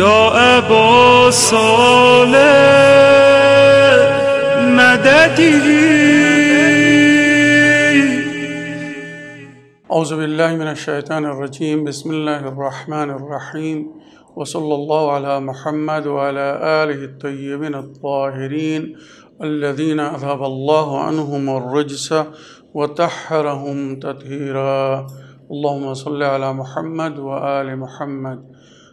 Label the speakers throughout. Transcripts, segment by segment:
Speaker 1: يا أبا صالح مددي.
Speaker 2: أعوذ بالله من الشيطان الرجيم. بسم الله الرحمن الرحيم. وصلى الله على محمد وعلى آله الطيبين الطاهرين الذين أذهب الله عنهم الرجس وطهرهم تطهيرا. اللهم صل على محمد وآل محمد.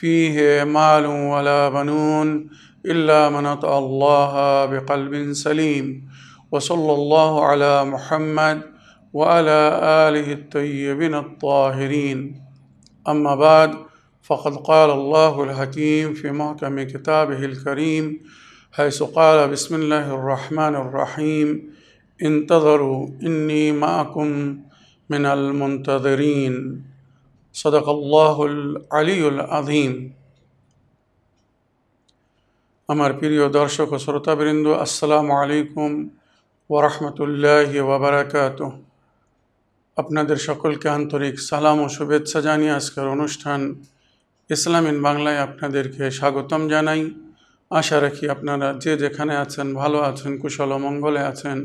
Speaker 2: فيه مال ولا بنون إلا من أطأ الله بقلب سليم. وصلى الله على محمد وعلى آله الطيبين الطاهرين. أما بعد فقد قال الله الحكيم في محكم كتابه الكريم حيث قال بسم الله الرحمن الرحيم. انتظروا إني معكم من المنتظرين. صدق الله العلي العظيم আমার প্রিয় দর্শক ও শ্রোতাবৃন্দ আসসালামু আলাইকুম ওরহমতুল্লাহ ওবরাকাত আপনাদের সকলকে আন্তরিক সালাম ও শুভেচ্ছা জানিয়ে আজকের অনুষ্ঠান ইসলামিন বাংলায় আপনাদেরকে স্বাগতম জানাই আশা রাখি আপনারা যে যেখানে আছেন ভালো আছেন কুশল ও মঙ্গলে আছেন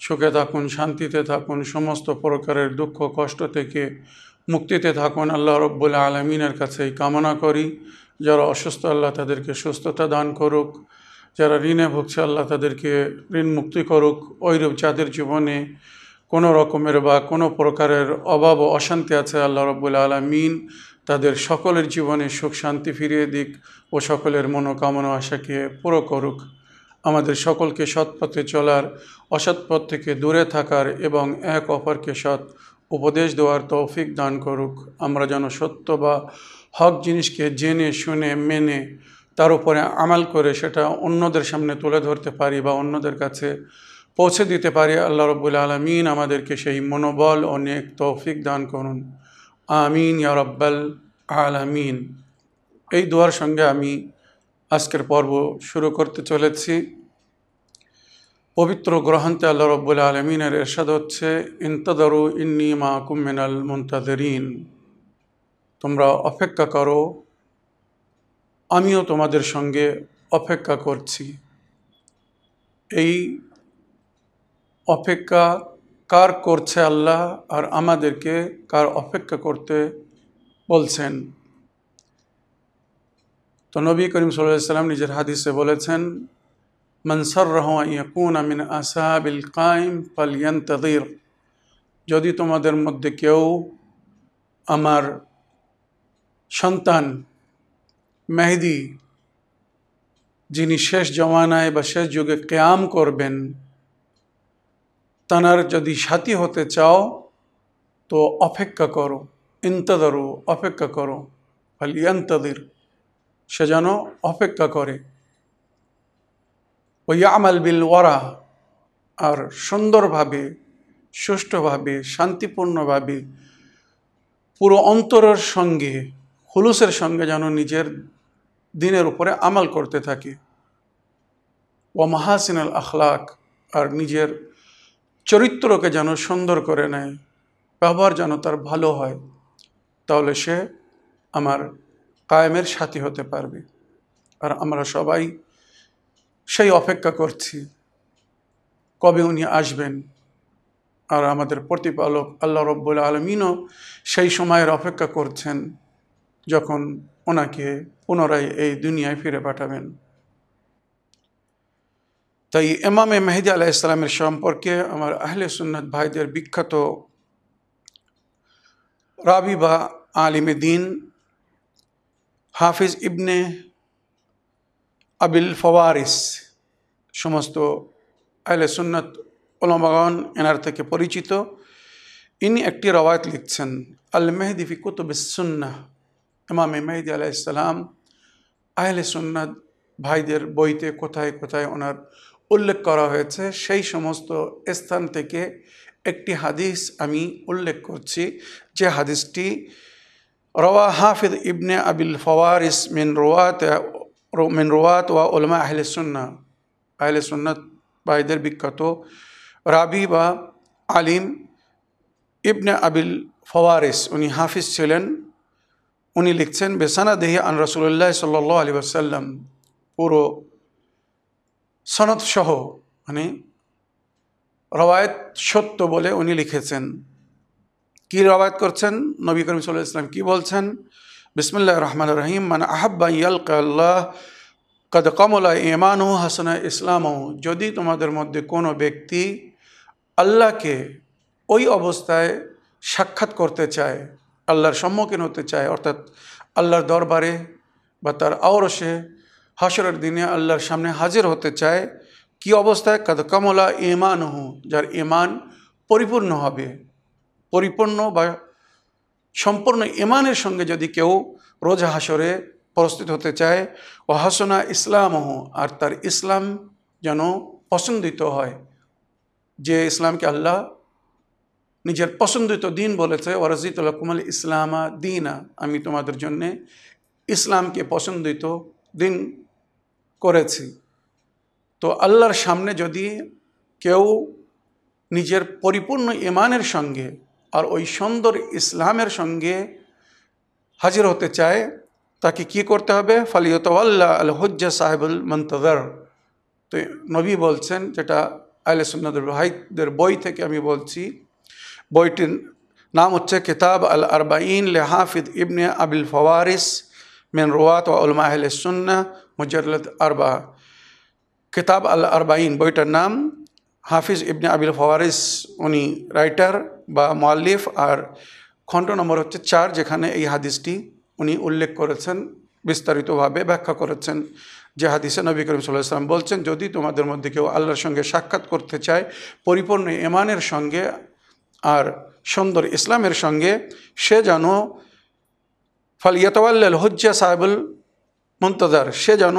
Speaker 2: সুখে থাকুন শান্তিতে থাকুন সমস্ত প্রকারের দুঃখ কষ্ট থেকে মুক্তিতে থাকুন, আল্লাহ রব্বুল আলমিনের কাছেই কামনা করি। যারা অসুস্থ, আল্লাহ তাদেরকে সুস্থতা দান করুক। যারা ঋণে ভুগছে, আল্লাহ তাদেরকে ঋণ মুক্তি করুক। ওইরূপ যাদের জীবনে কোনো রকমের বা কোনো প্রকারের অভাব ও অশান্তি আছে, আল্লাহ রব্বুল আলমিন তাদের সকলের জীবনে সুখ, শান্তি ফিরিয়ে দিক ও সকলের মনোকামনা আশাকে পুরো করুক। আমাদের সকলকে সৎ পথে চলার অসৎ পথ থেকে দূরে থাকার এবং এক অপরকে সৎ উপদেশ দেওয়ার তৌফিক দান করুক। আমরা যেন সত্য বা হক জিনিসকে জেনে, শুনে, মেনে, তার উপরে আমাল করে সেটা অন্যদের সামনে তুলে ধরতে পারি বা অন্যদের কাছে পৌঁছে দিতে পারি। আল্লাহ রব্বুল আলমিন আমাদেরকে সেই মনোবল অনেক তৌফিক দান করুন। আমিন, ইয়া রব্বাল আলামিন। এই দোয়ার সঙ্গে আমি আজকের পর্ব শুরু করতে চলেছি। পবিত্র গ্রহান্তে আল্লাহ রব্বুল আলমিনের এরশাদ হচ্ছে, ইন্তদারু ইন্নি মা কুমিনাল মুন্তাদেরিন। তোমরা অপেক্ষা করো, আমিও তোমাদের সঙ্গে অপেক্ষা করছি। এই অপেক্ষা কার করছে আল্লাহ আর আমাদেরকে কার অপেক্ষা করতে বলছেন? তো নবী করিম সাল্লাম নিজের হাদিসে বলেছেন মনসর রহকুন আমিন আসাবিল কাইম পালিয়ন্তদির যদি তোমাদের মধ্যে কেউ আমার সন্তান মেহেদি, যিনি শেষ জমানায় বা শেষ যুগে কেয়াম করবেন, তানার যদি সাথী হতে চাও, তো অপেক্ষা করো, ইন্তদারু, অপেক্ষা করো ফালিয়ান্তদির সে যেন অপেক্ষা করে। ওই আমাল বিল ওয়ারা আর সুন্দরভাবে, সুষ্ঠুভাবে, শান্তিপূর্ণভাবে পুরো অন্তরের সঙ্গে হুলুসের সঙ্গে যেন নিজের দিনের উপরে আমাল করতে থাকে। ও মাহাসিন আল আখলাক, আর নিজের চরিত্রকে যেন সুন্দর করে নেয়, ব্যবহার যেন তার ভালো হয়, তাহলে সে আমার কায়েমের সাথী হতে পারবে। আর আমরা সবাই সেই অপেক্ষা করছি। কবে উনি আসবেন? আর আমাদের প্রতিপালক আল্লাহ রব্বুল আলমিনও সেই সময়ের অপেক্ষা করছেন যখন ওনাকে পুনরায় এই দুনিয়ায় ফিরে পাঠাবেন। তাই এমামে মেহেদি আলাহ ইসলামের সম্পর্কে আমার আহলে সুন্নত ভাইদের বিখ্যাত রাবি বা আলিমে দিন হাফিজ ইবনে আবিল ফওয়ারিস, সমস্ত আহলে সুন্নত ওলামাগন এনার থেকে পরিচিত। ইনি একটি রবায়ত লিখছেন, আল মেহদি ফি কুতুব সুন্না ইমাম মেহদি আলাইসালাম আহলে সুন্নাত ভাইদের বইতে কোথায় কোথায় ওনার উল্লেখ করা হয়েছে, সেই সমস্ত স্থান থেকে একটি হাদিস আমি উল্লেখ করছি। যে হাদিসটি রওয়া হাফিদ ইবনে আবিল ফওয়ারিস মিন রোয়াত মিন রোয়াত ওয়া ওলমা আহলে সুন্না আহলে সুন্নাত ভাইদের বিখ্যাত রাবি বা আলিম ইবনে আবিল ফওয়ারিস উনি হাফিজ ছিলেন উনি লিখছেন বেসানা দেহি আন রসুল্লাহ সাল্লাহ আলী আসাল্লাম পুরো সনদ সহ মানে রবায়ত সত্য বলে উনি লিখেছেন কি রবায়ত করছেন নবী করিম সাল্লাহ ইসলাম কি বলছেন বিসমুল্লাহ রহমান রহিম মানে আহাব্বা ইয়ালকা আল্লাহ কদ কমলা ইমানু হাসনা ইসলামও যদি তোমাদের মধ্যে কোনো ব্যক্তি আল্লাহকে ওই অবস্থায় সাক্ষাৎ করতে চায় আল্লাহর সম্মুখীন হতে চায় অর্থাৎ আল্লাহর দরবারে বা তার আওরসে হাসরের দিনে আল্লাহর সামনে হাজির হতে চায় কি অবস্থায় কদ কমলা ইমান হু যার ইমান পরিপূর্ণ হবে পরিপূর্ণ বা সম্পূর্ণ ইমানের সঙ্গে যদি কেউ রোজা হাসরে প্রস্তুত হতে চায় ও হাসনা ইসলাম আর তার ইসলাম যেন পছন্দিত হয়, যে ইসলামকে আল্লাহ নিজের পছন্দিত দিন বলেছে ওরাজিতুল্লাহ কুমাল ইসলামা দিনা, আমি তোমাদের জন্যে ইসলামকে পছন্দিত দিন করেছি। তো আল্লাহর সামনে যদি কেউ নিজের পরিপূর্ণ ইমানের সঙ্গে আর ওই সুন্দর ইসলামের সঙ্গে হাজির হতে চায়, তাকে কি করতে হবে? ফালিয়তওয়াল্লা আল হজ্জা সাহেবুল মন্তদর তো নবী বলছেন, যেটা আলে সুন্নদুল ভাইদের বই থেকে আমি বলছি, বইটির নাম হচ্ছে কিতাব আল আরবাইন লে হাফিদ ইবনে আবিল ফওয়ারিস মেন রোয়াত ও উলমা আহলে সুন্না মুজারলত আরবা। কিতাব আল আরবাইন বইটার নাম হাফিজ ইবনে আবিল ফওয়ারিস, উনি রাইটার বা মোয়াল্লিফ আর খণ্ড নম্বর হচ্ছে চার, যেখানে এই হাদিসটি উনি উল্লেখ করেছেন, বিস্তারিতভাবে ব্যাখ্যা করেছেন। যে হাদিসে নবী করিম সাল্লাহ ইসলাম বলছেন, যদি তোমাদের মধ্যে কেউ আল্লাহর সঙ্গে সাক্ষাৎ করতে চায়, পরিপূর্ণ ইমানের সঙ্গে আর সুন্দর ইসলামের সঙ্গে, সে যেন ফাল ফালিয়াতওয়াল্লাল হুজ্জা সাহেবুল মন্তদার সে যেন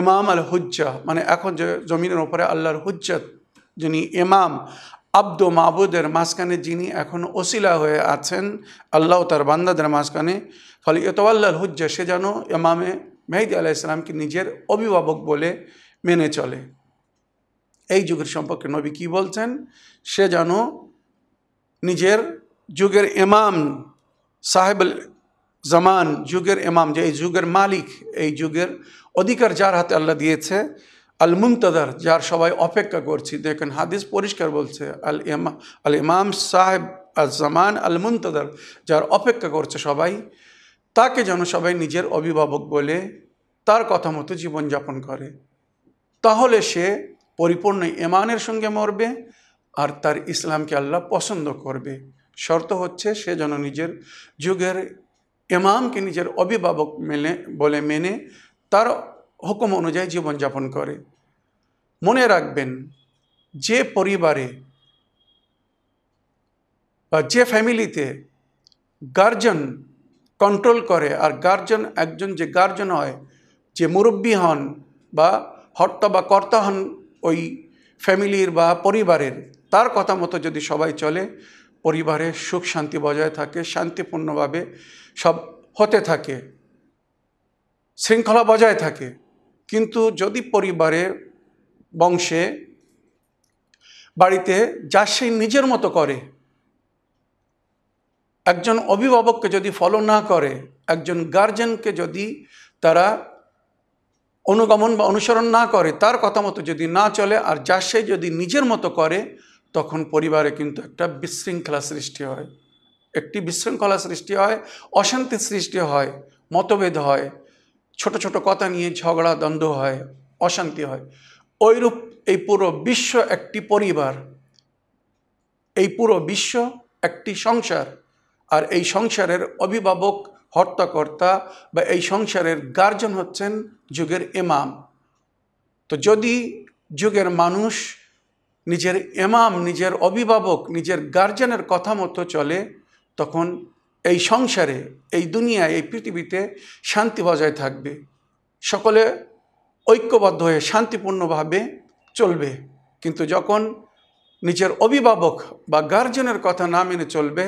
Speaker 2: ইমাম আল হুজ্জা মানে এখন যে জমিনের ওপরে আল্লাহর হুজ্জাত যিনি ইমাম আব্দ মাহবুদের মাঝখানে যিনি এখন ওসিলা হয়ে আছেন, আল্লাহ তার বান্দাদের মাঝখানে ফলে ইতওয়াল্লাল হুজ্জা, সে যেন ইমামে মেহদি আলাহ ইসলামকে নিজের অভিভাবক বলে মেনে চলে। এই যুগের সম্পর্কে নবী কি বলছেন? সে যেন নিজের যুগের ইমাম সাহেব জামান, যুগের ইমাম, যে এই যুগের মালিক, এই যুগের অধিকার যার হাতে আল্লাহ দিয়েছে আল মুমতাদার যার সবাই অপেক্ষা করছি। দেখেন, হাদিস পরিষ্কার বলছে আল ইমা আল ইমাম সাহেব আল জামান আল মুমতাদার যার অপেক্ষা করছে সবাই, তাকে যেন সবাই নিজের অভিভাবক বলে তার কথা মতো জীবনযাপন করে। তাহলে সে পরিপূর্ণ ইমানের সঙ্গে মরবে আর তার ইসলামকে আল্লাহ পছন্দ করবে। শর্ত হচ্ছে, সে যেন নিজের যুগের ইমামকে নিজের অভিভাবক মেনে, বলে মেনে তার হুকুম অনুযায়ী জীবনযাপন করে। মনে রাখবেন, যে পরিবারে বা যে ফ্যামিলিতে গার্জন কন্ট্রোল করে আর গার্জন একজন যে গার্জন হয়, যে মুরব্বী হন বা হর্তা বা কর্তা হন ওই ফ্যামিলির বা পরিবারের, তার কথা মতো যদি সবাই চলে, পরিবারে সুখ শান্তি বজায় থাকে, শান্তিপূর্ণভাবে সব হতে থাকে, শৃঙ্খলা বজায় থাকে। কিন্তু যদি পরিবারে, বংশে, বাড়িতে যা সে নিজের মতো করে, একজন অভিভাবককে যদি ফলো না করে, একজন গার্জেনকে যদি তারা অনুগমন বা অনুসরণ না করে, তার কথা মতো যদি না চলে আর যা সে যদি নিজের মতো করে, তখন পরিবারে কিন্তু একটা বিশৃঙ্খলা সৃষ্টি হয়। একটি বিশৃঙ্খলা সৃষ্টি হয়, অশান্তি সৃষ্টি হয়, মতভেদ হয়। ছোট ছোট কথা নিয়ে ঝগড়া, দ্বন্দ্ব হয়, অশান্তি হয়। ওইরূপ এই পুরো বিশ্ব একটি পরিবার, এই পুরো বিশ্ব একটি সংসার, আর এই সংসারের অভিভাবক, হর্তাকর্তা বা এই সংসারের গার্জন হচ্ছেন যুগের ইমাম। তো যদি যুগের মানুষ নিজের ইমাম, নিজের অভিভাবক, নিজের গার্জেনের কথা মতো চলে, তখন এই সংসারে, এই দুনিয়ায়, এই পৃথিবীতে শান্তি বজায় থাকবে। সকলে ঐক্যবদ্ধ হয়ে শান্তিপূর্ণভাবে চলবে। কিন্তু যখন নিজের অভিভাবক বা গার্জেনের কথা না মেনে চলবে,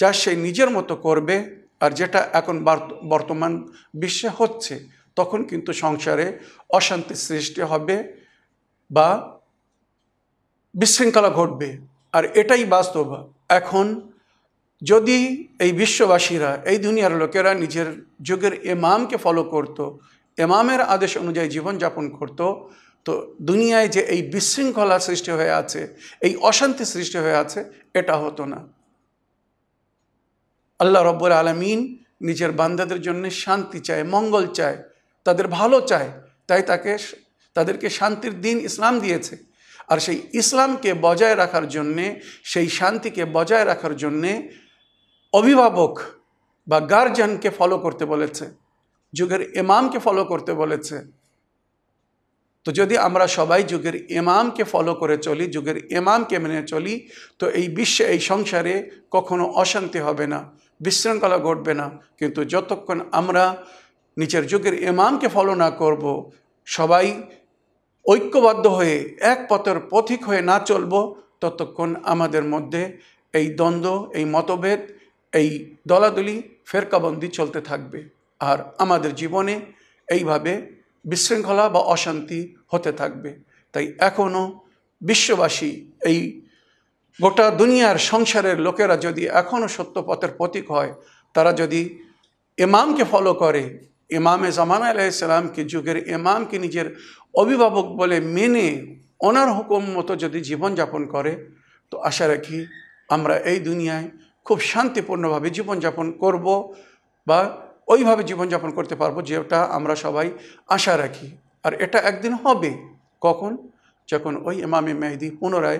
Speaker 2: যা সে নিজের মতো করবে আর যেটা এখন বর্তমান বিশ্বে হচ্ছে, তখন কিন্তু সংসারে অশান্তি সৃষ্টি হবে বা বিশৃঙ্খলা ঘটবে। আর এটাই বাস্তব। এখন যদি এই বিশ্ববাসীরা, এই দুনিয়ার লোকেরা নিজের যুগের এমামকে ফলো করত এমামের আদেশ অনুযায়ী জীবনযাপন করত, তো দুনিয়ায় যে এই বিশৃঙ্খলা সৃষ্টি হয়ে আছে, এই অশান্তি সৃষ্টি হয়ে আছে, এটা হতো না। আল্লাহ রব্বুল আলমিন নিজের বান্দাদের জন্য শান্তি চায়, মঙ্গল চায়, তাদের ভালো চায়, তাই তাকে তাদেরকে শান্তির দিন ইসলাম দিয়েছে। আর সেই ইসলামকে বজায় রাখার জন্যে, সেই শান্তিকে বজায় রাখার জন্যে অভিভাবক বা গার্জিয়ানকে ফলো করতে বলেছে, যুগের ইমামকে ফলো করতে বলেছে। তো যদি আমরা সবাই যুগের ইমামকে ফলো করে চলি, যুগের ইমামকে মেনে চলি, তো এই বিশ্বে, এই সংসারে কখনো অশান্তি হবে না, বিশৃঙ্খলা ঘটবে না। কিন্তু যতক্ষণ আমরা নিজের যুগের ইমামকে ফলো না করব, সবাই ঐক্যবদ্ধ হয়ে, এক পথের পথিক হয়ে না চলব, ততক্ষণ আমাদের মধ্যে এই দ্বন্দ্ব, এই মতভেদ এই দলাদলি, ফেরকাবন্দি চলতে থাকবে। আর আমাদের জীবনে এইভাবে বিশৃঙ্খলা বা অশান্তি হতে থাকবে। তাই এখনও বিশ্ববাসী এই গোটা দুনিয়ার সংসারের লোকেরা যদি এখনও সত্যপথের প্রতীক হয়, তারা যদি ইমামকে ফলো করে, ইমামে জামান আলাইসালামকে যুগের ইমামকে নিজের অভিভাবক বলে মেনে ওনার হুকুম মতো যদি জীবনযাপন করে, তো আশা রাখি আমরা এই দুনিয়ায় খুব শান্তিপূর্ণভাবে জীবনযাপন করব বা ওইভাবে জীবনযাপন করতে পারব যেটা আমরা সবাই আশা রাখি। আর এটা একদিন হবে। কখন? যখন ওই ইমামে মেহেদি পুনরায়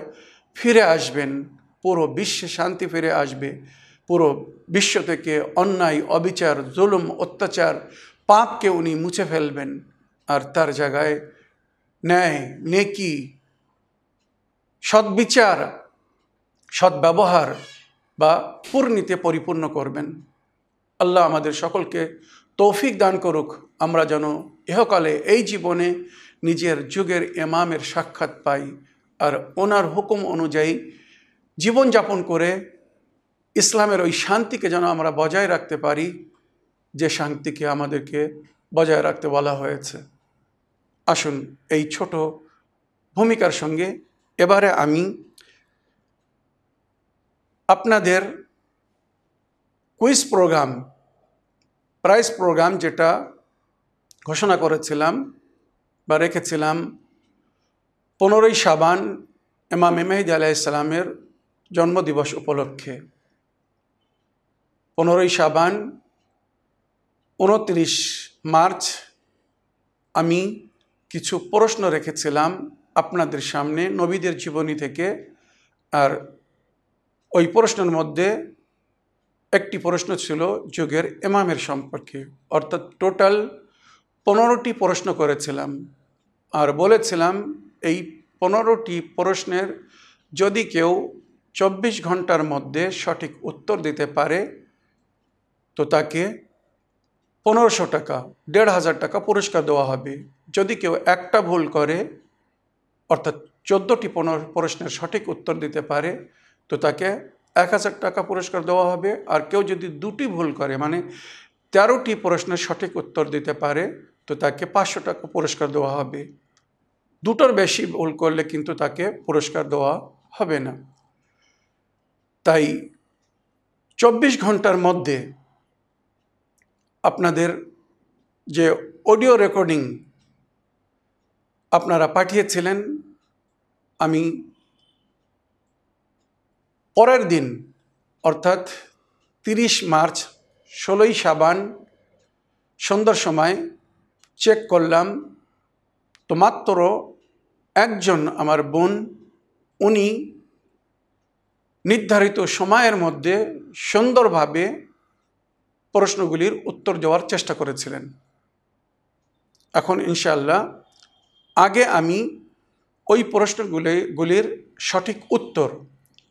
Speaker 2: ফিরে আসবেন, পুরো বিশ্বে শান্তি ফিরে আসবে, পুরো বিশ্ব থেকে অন্যায়, অবিচার, জুলুম, অত্যাচার, পাপকে উনি মুছে ফেলবেন। আর তার জায়গায় ন্যায়, নেকি, সদ্বিচার, সদ্ব্যবহার বা পূর্ণিতে পরিপূর্ণ করবেন। আল্লাহ আমাদের সকলকে তৌফিক দান করুক। আমরা যেন ইহকালে এই জীবনে নিজের যুগের এমামের সাক্ষাৎ পাই আর ওনার হুকুম অনুযায়ী জীবনযাপন করে ইসলামের ওই শান্তিকে যেন আমরা বজায় রাখতে পারি, যে শান্তিকে আমাদেরকে বজায় রাখতে বলা হয়েছে। আসুন এই ছোট ভূমিকার সঙ্গে এবারে আমি আপনাদের কুইজ প্রোগ্রাম প্রাইজ প্রোগ্রাম যেটা ঘোষণা করেছিলাম বা রেখেছিলাম, পনেরোই সাবান এমাম মেহেদি আলাইসালামের জন্মদিবস উপলক্ষে। পনেরোই সাবান, উনত্রিশ মার্চ আমি কিছু প্রশ্ন রেখেছিলাম আপনাদের সামনে নবীদের জীবনী থেকে, আর ওই প্রশ্নের মধ্যে একটি প্রশ্ন ছিল যুগের এমামের সম্পর্কে। অর্থাৎ টোটাল পনেরোটি প্রশ্ন করেছিলাম। আর বলেছিলাম, এই পনেরোটি প্রশ্নের যদি কেউ চব্বিশ ঘণ্টার মধ্যে সঠিক উত্তর দিতে পারে, তো তাকে পনেরোশো টাকা, দেড় হাজার টাকা পুরস্কার দেওয়া হবে। যদি কেউ একটা ভুল করে, অর্থাৎ চোদ্দোটি পনেরো প্রশ্নের সঠিক উত্তর দিতে পারে তো তাকে এক হাজার টাকা পুরস্কার দেওয়া হবে। আর কেউ যদি দুটি ভুল করে মানে তেরোটি প্রশ্নের সঠিক উত্তর দিতে পারে, তো তাকে পাঁচশো টাকা পুরস্কার দেওয়া হবে। দুটোর বেশি ভুল করলে কিন্তু তাকে পুরস্কার দেওয়া হবে না। তাই চব্বিশ ঘণ্টার মধ্যে আপনাদের যে অডিও রেকর্ডিং আপনারা পাঠিয়েছিলেন, আমি পরের দিন, অর্থাৎ তিরিশ মার্চ, ষোলোই সাবান, সন্ধ্যার সময় চেক করলাম, তো মাত্র একজন আমার বোন, উনি নির্ধারিত সময়ের মধ্যে সুন্দরভাবে প্রশ্নগুলির উত্তর দেওয়ার চেষ্টা করেছিলেন। এখন ইনশাল্লাহ আগে আমি ওই প্রশ্নগুলি, গুলির সঠিক উত্তর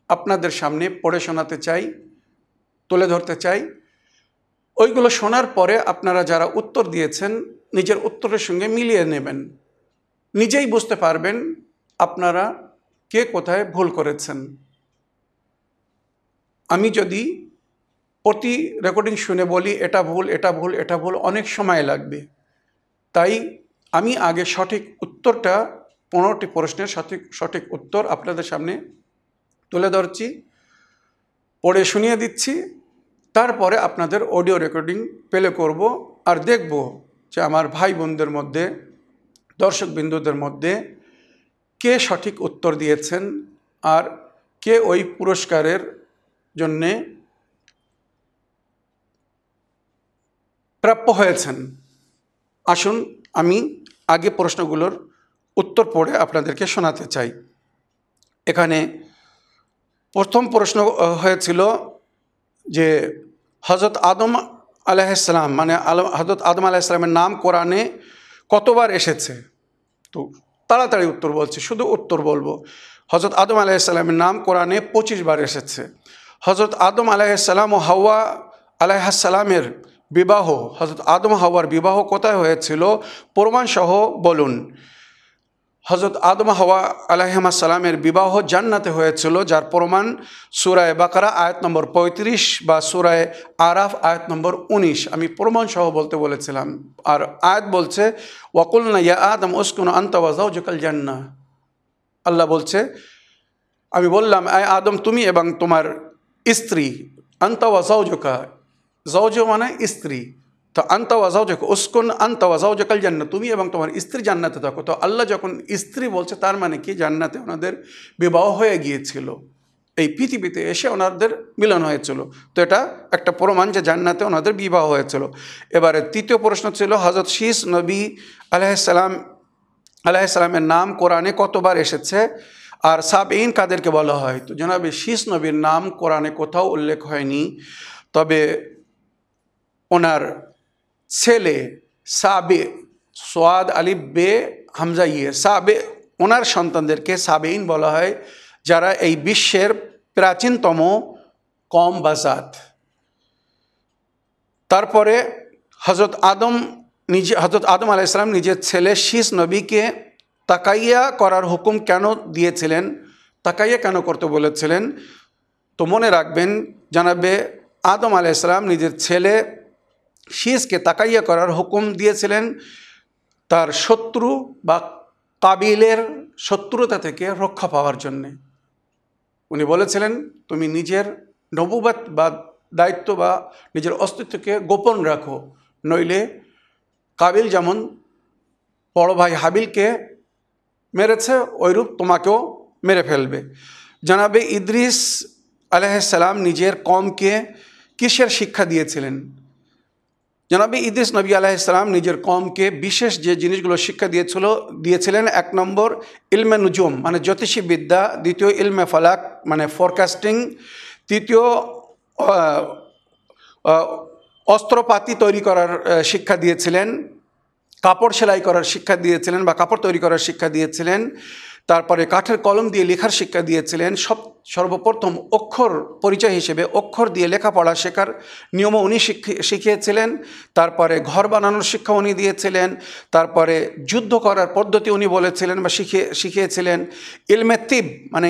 Speaker 2: আপনাদের সামনে পড়ে শোনাতে চাই, তুলে ধরতে চাই। ওইগুলো শোনার পরে আপনারা যারা উত্তর দিয়েছেন, নিজের উত্তরের সঙ্গে মিলিয়ে নেবেন। নিজেই বুঝতে পারবেন আপনারা কে কোথায় ভুল করেছেন। আমি যদি প্রতি রেকর্ডিং শুনে বলি, এটা ভুল এটা ভুল এটা ভুল, অনেক সময় লাগবে। তাই আমি আগে সঠিক উত্তরটা, পনেরোটি প্রশ্নের সঠিক সঠিক উত্তর আপনাদের সামনে তুলে ধরছি, পড়ে শুনিয়ে দিচ্ছি, তারপরে আপনাদের অডিও রেকর্ডিং প্লে করব আর দেখব যে আমার ভাই বোনদের মধ্যে দর্শক বিন্দুদের মধ্যে কে সঠিক উত্তর দিয়েছেন আর কে ওই পুরস্কারের জন্যে প্রাপ্য হয়েছেন। আসুন আমি আগে প্রশ্নগুলোর উত্তর পড়ে আপনাদেরকে শোনাতে চাই। এখানে প্রথম প্রশ্ন হয়েছিল যে হজরত আদম আলাইসালাম মানে হজরত আদম আলাইসালামের নাম কোরআনে কতবার এসেছে? তো তাড়াতাড়ি উত্তর বলছি, শুধু উত্তর বলব। হজরত আদম আলাইসাল্লামের নাম কোরআনে পঁচিশ বার এসেছে। হজরত আদম আলাইসাল্লাম ও হাওয়া আলাইহাসাল্লামের বিবাহ হজরত আদম হাওয়ার বিবাহ কোথায় হয়েছিল? প্রমাণসহ বলুন। হজরত আদম হাওয়া আলাহিমাসাল্লামের বিবাহ জান্নাতে হয়েছিল, যার প্রমাণ সুরায় বাকারা আয়াত নম্বর পঁয়ত্রিশ বা সুরায় আরাফ আয়াত নম্বর উনিশ। আমি প্রমাণ সহ বলতে বলেছিলাম। আর আয়াত বলছে ওয়াকুল না ইয়া আদম উস্কুন আন্তওয়াজাও জকাল জান্না। আল্লাহ বলছে, আমি বললাম আয় আদম, তুমি এবং তোমার স্ত্রী আন্তওয়াজাও জকা জৌজ মানে স্ত্রী। তো আন্ত ওয়াজাউজক উস্কুন আন্ত ওয়াজাউজকাল জান্নাত, তুমি এবং তোমার স্ত্রী জান্নাতে থাকো। তো আল্লাহ যখন স্ত্রী বলছে, তার মানে কি? জান্নাতে ওনাদের বিবাহ হয়ে গিয়েছিল। এই পৃথিবীতে এসে ওনাদের মিলন হয়েছিল। তো এটা একটা প্রমাণ যে জান্নাতে ওনাদের বিবাহ হয়েছিল। এবারে তৃতীয় প্রশ্ন ছিল হজরত শীষ নবী আলাইসালাম আলাইসালামের নাম কোরআনে কতবার এসেছে? আর সাবইন কাদেরকে বলা হয়? তো জনাবে, শীষ নবীর নাম কোরআনে কোথাও উল্লেখ হয়নি। তবে ওনার ছেলে সাবে, সোয়াদ আলী বে হামজা ইয়ে সাবে, ওনার সন্তানদেরকে সাবেইন বলা হয়, যারা এই বিশ্বের প্রাচীনতম কম বা জাত। তারপরে হজরত আদম নিজে হজরত আদম আলাইসালাম নিজের ছেলে শীষ নবীকে তাকাইয়া করার হুকুম কেন দিয়েছিলেন, তাকাইয়া কেন করতে বলেছিলেন, তো মনে রাখবেন, জানাবে আদম আলাইসালাম নিজের ছেলে শীষকে তাকাইয়া করার হুকুম দিয়েছিলেন। তার শত্রু বা কাবিলের শত্রুতা থেকে রক্ষা পাওয়ার জন্যে। উনি বলেছিলেন, তুমি নিজের নবুবাত বা দায়িত্ব বা নিজের অস্তিত্বকে গোপন রাখো। নইলে কাবিল যেমন বড় ভাই হাবিলকে মেরেছে ওইরূপ তোমাকেও মেরে ফেলবে। জানাবে ইদ্রিস আলাইসালাম নিজের কমকে কিসের শিক্ষা দিয়েছিলেন? জনাবি ইদিস নবী আলাইসালাম নিজের কমকে বিশেষ যে জিনিসগুলো শিক্ষা দিয়েছিল, দিয়েছিলেন এক নম্বর ইলমে নুজুম মানে জ্যোতিষী বিদ্যা দ্বিতীয় ইলমে ফলাক মানে ফরকাস্টিং তৃতীয় অস্ত্রপাতি তৈরি করার শিক্ষা দিয়েছিলেন, কাপড় সেলাই করার শিক্ষা দিয়েছিলেন বা কাপড় তৈরি করার শিক্ষা দিয়েছিলেন। তারপরে কাঠের কলম দিয়ে লেখার শিক্ষা দিয়েছিলেন। সব, সর্বপ্রথম অক্ষর পরিচয় হিসেবে অক্ষর দিয়ে লেখাপড়া শেখার নিয়মও উনি শিখিয়েছিলেন। তারপরে ঘর বানানোর শিক্ষা উনি দিয়েছিলেন। তারপরে যুদ্ধ করার পদ্ধতি উনি বলেছিলেন বা শিখিয়ে শিখিয়েছিলেন। ইলমেতিব মানে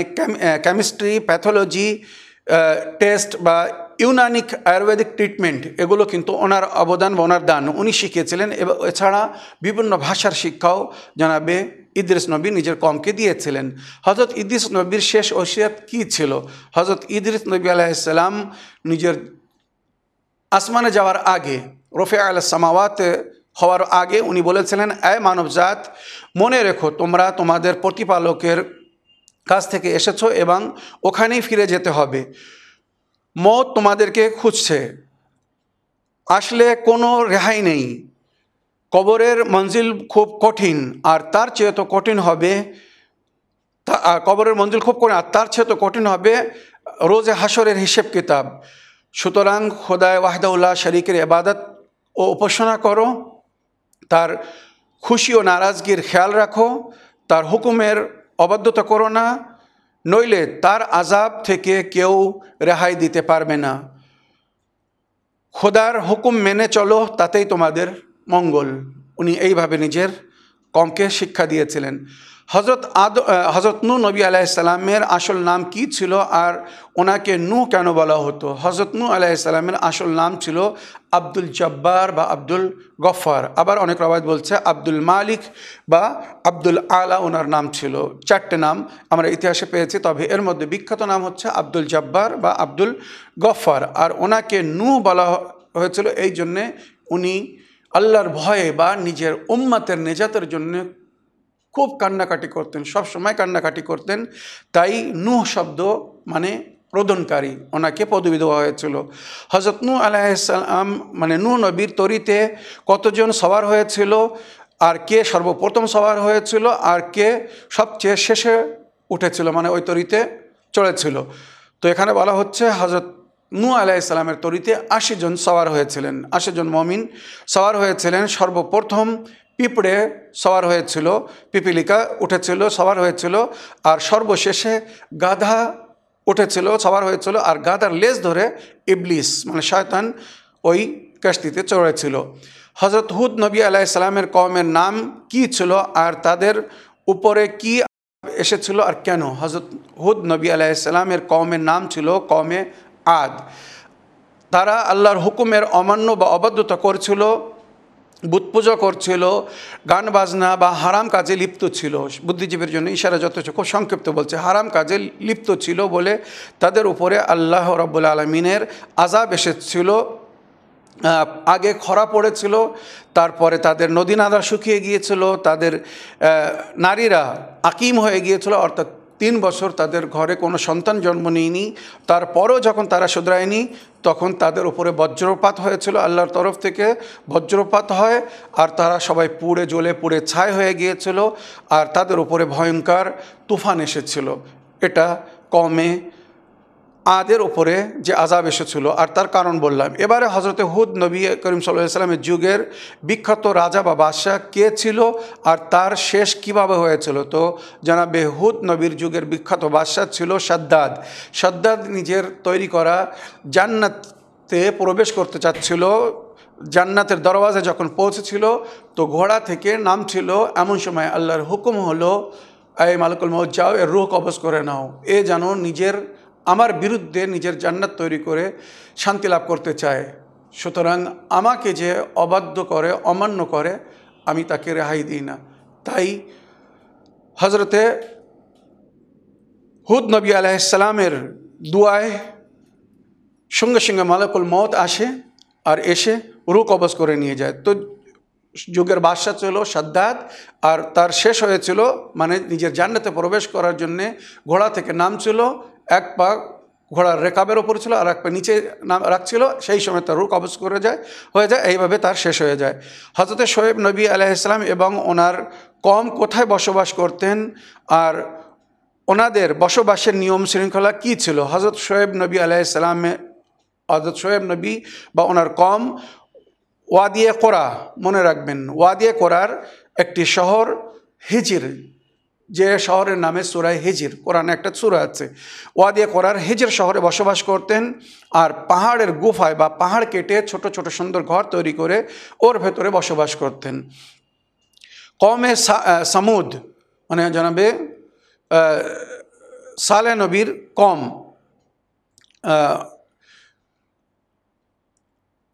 Speaker 2: কেমিস্ট্রি প্যাথোলজি টেস্ট বা ইউনানিক আয়ুর্বেদিক ট্রিটমেন্ট এগুলো কিন্তু ওনার অবদান বা ওনার দান উনি শিখিয়েছিলেন। এছাড়া বিভিন্ন ভাষার শিক্ষাও জানাবে। ইদ্রিস নবী নিজের কমকে দিয়েছিলেন। হজরত ইদ্রিস নবীর শেষ ওসিয়াত কী ছিল? হজরত ইদ্রিস নবী আলাইসাল্লাম নিজের আসমানে যাওয়ার আগে রফে আল সামাওয়াত হওয়ার আগে উনি বলেছিলেন, এ মানবজাত, মনে রেখো তোমরা তোমাদের প্রতিপালকের কাছ থেকে এসেছ এবং ওখানেই ফিরে যেতে হবে। মত তোমাদেরকে খুঁজছে। আসলে কোনো রেহাই নেই। কবরের মঞ্জিল খুব কঠিন, আর তার চেয়ে তো কঠিন হবে কবরের মঞ্জিল খুব কঠিন, আর তার চেয়ে তো কঠিন হবে রোজে হাসরের হিসেব কিতাব। সুতরাং খোদায় ওয়াহদাউল্লাহ শরিকের এবাদত ও উপাসনা করো, তার খুশি ও নারাজগির খেয়াল রাখো, তার হুকুমের অবাধ্যতা করো না, নইলে তার আজাব থেকে কেউ রেহাই দিতে পারবে না। খোদার হুকুম মেনে চলো, তাতেই তোমাদের মঙ্গল। উনি এইভাবে নিজের কমকে শিক্ষা দিয়েছিলেন। হজরত আদ হজরত নু নবী আলাইসাল্লামের আসল নাম কি ছিল আর ওনাকে নু কেন বলা হতো? হজরত নু আলাইসাল্লামের আসল নাম ছিল আব্দুল জব্বার বা আব্দুল গফার আবার অনেক রবায়ত বলছে আব্দুল মালিক বা আব্দুল আলা ওনার নাম ছিল। চারটে নাম আমরা ইতিহাসে পেয়েছি, তবে এর মধ্যে বিখ্যাত নাম হচ্ছে আব্দুল জব্বার বা আব্দুল গফার আর ওনাকে নু বলা হয়েছিল, এই জন্যে উনি আল্লাহর ভয়ে বা নিজের উম্মাতের নেজাতের জন্য খুব কান্নাকাটি করতেন সব সময় কান্নাকাটি করতেন। তাই নুহ শব্দ মানে প্রদনকারী, ওনাকে পদবি দেওয়া হয়েছিল। হজরত নু আলাইসালাম মানে নু নবীর তরিতে কতজন সবার হয়েছিল, আর কে সর্বপ্রথম সবার হয়েছিল, আর কে সবচেয়ে শেষে উঠেছিল মানে ওই তরিতে চলেছিল। তো এখানে বলা হচ্ছে হজরত নু আলাইসালামের তরিতে আশি জন সওয়ার হয়েছিলেন, আশি জন মমিন সওয়ার হয়েছিলেন। সর্বপ্রথম পিঁপড়ে সওয়ার হয়েছিল, পিপিলিকা উঠেছিল, সওয়ার হয়েছিল, আর সর্বশেষে গাধা উঠেছিল, সওয়ার হয়েছিল, আর গাধার লেজ ধরে ইবলিস মানে শয়তান ওই কাস্তিতে চড়েছিল। হজরত হুদ নবী আলাইসালামের কমের নাম কি ছিল, আর তাদের উপরে কি এসেছিল, আর কেন? হজরত হুদ নবী আলাইসালামের কমের নাম ছিল কমে আদ। তারা আল্লাহর হুকুমের অমান্য বা অবাধ্যতা করছিল বুধ পুজো করছিল, গান বাজনা বা হারাম কাজে লিপ্ত ছিল। বুদ্ধিজীবীর জন্য ইশারা যথেষ্ট, খুব সংক্ষিপ্ত বলছে, হারাম কাজে লিপ্ত ছিল বলে তাদের উপরে আল্লাহ রব্বুল আলমিনের আজাব এসেছিল আগে খরা পড়েছিল, তারপরে তাদের নদী নাদা শুকিয়ে গিয়েছিল, তাদের নারীরা আকিম হয়ে গিয়েছিল, অর্থাৎ তিন বছর তাদের ঘরে কোনো সন্তান জন্ম নিইনি তারপরও যখন তারা শুধরায়নি, তখন তাদের উপরে বজ্রপাত হয়েছিল আল্লাহর তরফ থেকে। বজ্রপাত হয় আর তারা সবাই পুড়ে জ্বলে পুড়ে ছাই হয়ে গিয়েছিল আর তাদের উপরে ভয়ঙ্কর তুফান এসেছিল। এটা কমে আদের ওপরে যে আজাব এসেছিল আর তার কারণ বললাম। এবারে হজরতে হুদ নবী করিম সাল্লাহ সাল্লামের যুগের বিখ্যাত রাজা বা বাদশাহ কে ছিল আর তার শেষ কীভাবে হয়েছিল? তো জানাবে হুদ নবীর যুগের বিখ্যাত বাদশাহ ছিল সাদ্দাদ। সাদ্দাদ নিজের তৈরি করা জান্নাতে প্রবেশ করতে চাচ্ছিল। জান্নাতের দরওয়াজে যখন পৌঁছেছিল, তো ঘোড়া থেকে নাম ছিল এমন সময় আল্লাহর হুকুম হলো মালিকুল মহজ যাও, এর রুখ অবস করে নাও। এ যেন নিজের আমার বিরুদ্ধে নিজের জান্নাত তৈরি করে শান্তি লাভ করতে চায়। সুতরাং আমাকে যে অবাধ্য করে, অমান্য করে, আমি তাকে রেহাই দিই না। তাই হজরতে হুদ নবী আলাইসালামের দুয়ায় সঙ্গে সঙ্গে মালাকুল মত আসে আর এসে রুক অবস করে নিয়ে যায়। তো যুগের বাদশা ছিল সাদ্দাত আর তার শেষ হয়েছিল মানে নিজের জান্নাতে প্রবেশ করার জন্যে ঘোড়া থেকে নামছিল এক পা ঘোড়ার রেকাবের ওপর ছিল আর এক পা নিচে নাম রাখছিল, সেই সময় তার রুক অবস করে যায়, হয়ে যায়, এইভাবে তার শেষ হয়ে যায়। হজরতে শোয়েব নবী আলাইসালাম এবং ওনার কম কোথায় বসবাস করতেন আর ওনাদের বসবাসের নিয়ম শৃঙ্খলা কি ছিল? হজরত শোয়েব নবী আলাইসালামে হজরত শোয়েব নবী বা ওনার কম ওয়াদিয়ে কোরা, মনে রাখবেন, ওয়াদিয়ে কোরার একটি শহর হিজির। যে শহরের নামে সুরায় হিজির, কোরআনে একটা সুরা আছে ওয়াদিয়া করার হিজির শহরে বসবাস করতেন আর পাহাড়ের গুফায় বা পাহাড় কেটে ছোট ছোট সুন্দর ঘর তৈরি করে ওর ভেতরে বসবাস করতেন। কমে সামুদ মানে জানাবে সালে নবীর কম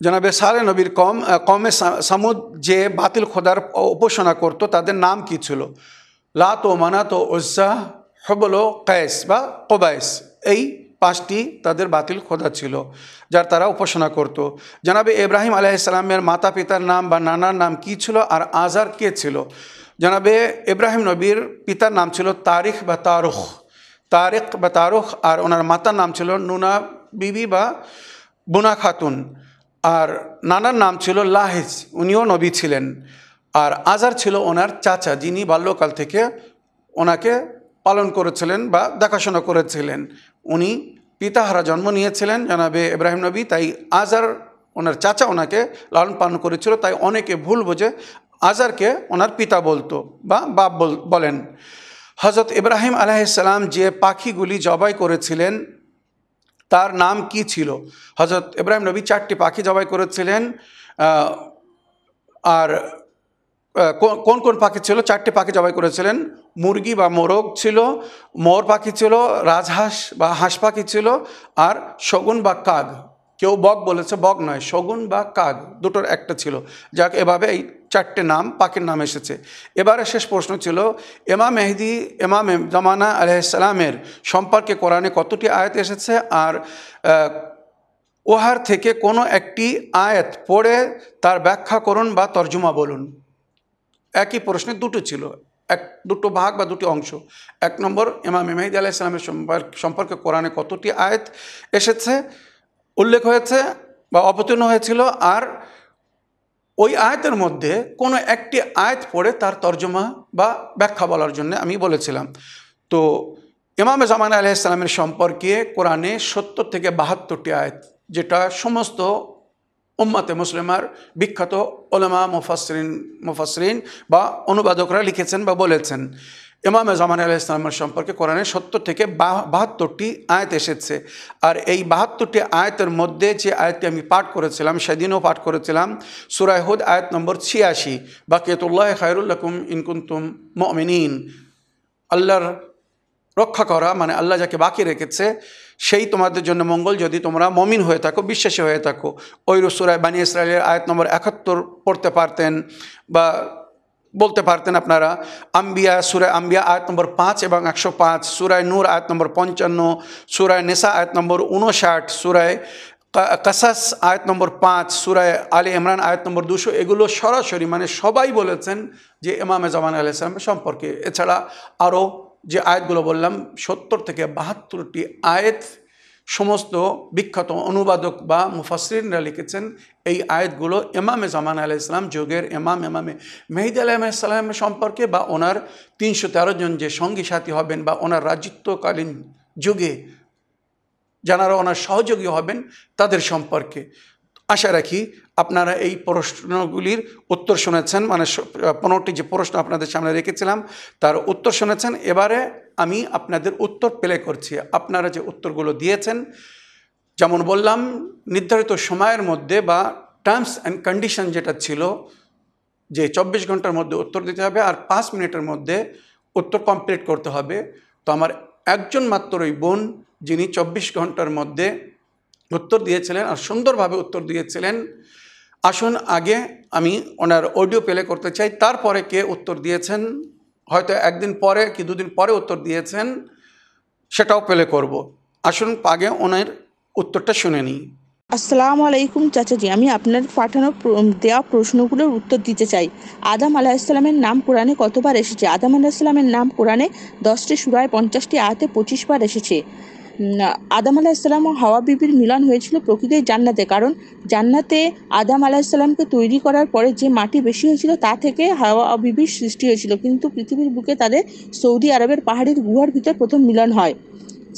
Speaker 2: জানাবে সালে নবীর কম কমে সামুদ যে বাতিল খোদার উপাসনা করতো, তাদের নাম কি ছিল? লাত ও মানাত ও ওজ্জা হবল, কায়েস বা কোবায়েস। এই পাঁচটি তাদের বাতিল খোদা ছিল, যার তারা উপাসনা করত। জানাবে ইব্রাহিম আলাইসালামের মাতা পিতার নাম বা নানার নাম কি ছিল আর আজার কে ছিল? জানাবে ইব্রাহিম নবীর পিতার নাম ছিল তারিখ বা তারুখ। তারেক বা তারুখ আর ওনার মাতার নাম ছিল নুনা বিবি বা বুনা খাতুন। আর নানার নাম ছিল লাহিজ, উনিও নবী ছিলেন। আর আজার ছিল ওনার চাচা, যিনি বাল্যকাল থেকে ওনাকে পালন করেছিলেন বা দেখাশোনা করেছিলেন। উনি পিতাহারা জন্ম নিয়েছিলেন জানাবে ইব্রাহিম নবী, তাই আজার ওনার চাচা ওনাকে লালন পালন করেছিল, তাই অনেকে ভুল বোঝে আজারকে ওনার পিতা বলতো বা বাপ বলেন। হজরত ইব্রাহিম আলাইসাল্লাম যে পাখিগুলি জবাই করেছিলেন, তার নাম কি ছিল? হজরত ইব্রাহিম নবী চারটি পাখি জবাই করেছিলেন আর কোন- কোন পাখি ছিল? চারটি পাখি জবাই করেছিলেন। মুরগি বা মোরগ ছিল, মোর পাখি ছিল, রাজহাঁস বা হাঁস পাখি ছিল, আর শগুন বা কাক কেউ বক বলেছে, বক নয়, শগুন বা কাক দুটোর একটা ছিল। যাক, এভাবে এই চারটে নাম, পাখির নাম এসেছে। এবারে শেষ প্রশ্ন ছিল এমাম মেহদি এমাম জামানা আলহিসালামের সম্পর্কে কোরআনে কতটি আয়াত এসেছে? আর ওহার থেকে কোনো একটি আয়াত পড়ে তার ব্যাখ্যা করুন বা তর্জমা বলুন। একই প্রশ্নে দুটো ছিল। এক দুটো ভাগ বা দুটি অংশ। এক নম্বর, ইমাম মেহিদি আলাহ ইসলামের সম্পর্কে কোরআনে কতটি আয়াত এসেছে? উল্লেখ হয়েছে বা অবতীর্ণ হয়েছিল। আর ওই আয়াতের মধ্যে কোনো একটি আয়াত পড়ে তার তর্জমা বা ব্যাখ্যা বলার জন্য আমি বলেছিলাম। তো ইমামে জামান আলাহ ইসলামের সম্পর্কে কোরআনে সত্তর থেকে বাহাত্তরটি আয়াত, যেটা সমস্ত উম্মাতে মুসলিমার বিখ্যাত ওলামা মুফাসরিন মুফাসরিন বা অনুবাদকরা লিখেছেন বা বলেছেন। ইমামে জামান আলাহ ইসলামের সম্পর্কে কোরআনে সত্তর থেকে বা- বাহাত্তরটি আয়াত এসেছে। আর এই বাহাত্তরটি আয়াতের মধ্যে যে আয়াতটি আমি পাঠ করেছিলাম, সেদিনও পাঠ করেছিলাম, সুরায় হুদ আয়াত নম্বর ছিয়াশি। বাকিয়তুল্লাহ খায়রুল্লাকুম ইনকুন্তুম মমিনিন। আল্লাহর রক্ষা করা মানে আল্লাহ যাকে বাকি রেখেছে, সেই তোমাদের জন্য মঙ্গল যদি তোমরা মমিন হয়ে থাকো, বিশ্বাসী হয়ে থাকো। ওই সুরায় বানী ইসরায়েলের আয়াত নম্বর একাত্তর পড়তে পারতেন বা বলতে পারতেন আপনারা, আম্বিয়া, সুরায় আম্বিয়া আয়াত নম্বর পাঁচ এবং একশো পাঁচ, সুরায় নূর আয়াত নম্বর পঞ্চান্ন, সুরায় নেশা আয়াত নম্বর উনষাট সুরায় কাসাস আয়াত নম্বর পাঁচ, সুরায় আলী ইমরান আয়াত নম্বর দুশো, এগুলো সরাসরি মানে সবাই বলেছেন যে ইমামে জামান আলাহ ইসলামের সম্পর্কে। এছাড়া আরও যে আয়াতগুলো বললাম, সত্তর থেকে বাহাত্তরটি আয়াত সমস্ত বিখ্যাত অনুবাদক বা মুফাসরিনরা লিখেছেন। এই আয়াতগুলো এমামে জামান আলাহ ইসলাম যুগের এমাম এমামে মেহিদ আলাইসাল্লামের সম্পর্কে বা ওনার তিনশো তেরো জন যে সঙ্গী সাথী হবেন বা ওনার রাজত্বকালীন যুগে যারা ওনার সহযোগী হবেন, তাদের সম্পর্কে। আশা রাখি আপনারা এই প্রশ্নগুলির উত্তর শুনেছেন মানে পনেরোটি যে প্রশ্ন আপনাদের সামনে রেখেছিলাম, তার উত্তর শুনেছেন। এবারে আমি আপনাদের উত্তর প্লে করছি। আপনারা যে উত্তরগুলো দিয়েছেন, যেমন বললাম, নির্ধারিত সময়ের মধ্যে বা টার্মস অ্যান্ড কন্ডিশন যেটা ছিল, যে চব্বিশ ঘণ্টার মধ্যে উত্তর দিতে হবে আর পাঁচ মিনিটের মধ্যে উত্তর কমপ্লিট করতে হবে। তো আমার একজন মাত্রই বোন, যিনি চব্বিশ ঘণ্টার মধ্যে উত্তর দিয়েছিলেন আর সুন্দরভাবে উত্তর দিয়েছিলেন। আসুন আগে আমি ওনার অডিও প্লে করতে চাই। তারপরে কে উত্তর দিয়েছেন? হয়তো একদিন পরে কি দুদিন পরে উত্তর দিয়েছেন, সেটাও প্লে করব। আসুন আগে ওনার উত্তরটা শুনে নিই।
Speaker 3: আসসালামু আলাইকুম চাচাজি, আমি আপনার পাঠানো দেওয়া প্রশ্নগুলোর উত্তর দিতে চাই। আদাম আলাহিসাল্লামের নাম কোরআনে কতবার এসেছে? আদাম আলাহিসাল্লামের নাম কোরআনে দশটি সুরায় পঞ্চাশটি আয়াতে পঁচিশ বার এসেছে। আদাম আলাহিসাল্লাম ও হাওয়া বিবির মিলন হয়েছিল প্রকৃতির জান্নাতে। কারণ জান্নাতে আদাম আলাহিসাল্লামকে তৈরি করার পরে যে মাটি বেশি হয়েছিল তা থেকে হাওয়া বিবির সৃষ্টি হয়েছিল। কিন্তু পৃথিবীর বুকে তাদের সৌদি আরবের পাহাড়ের গুহার ভিতর প্রথম মিলন হয়।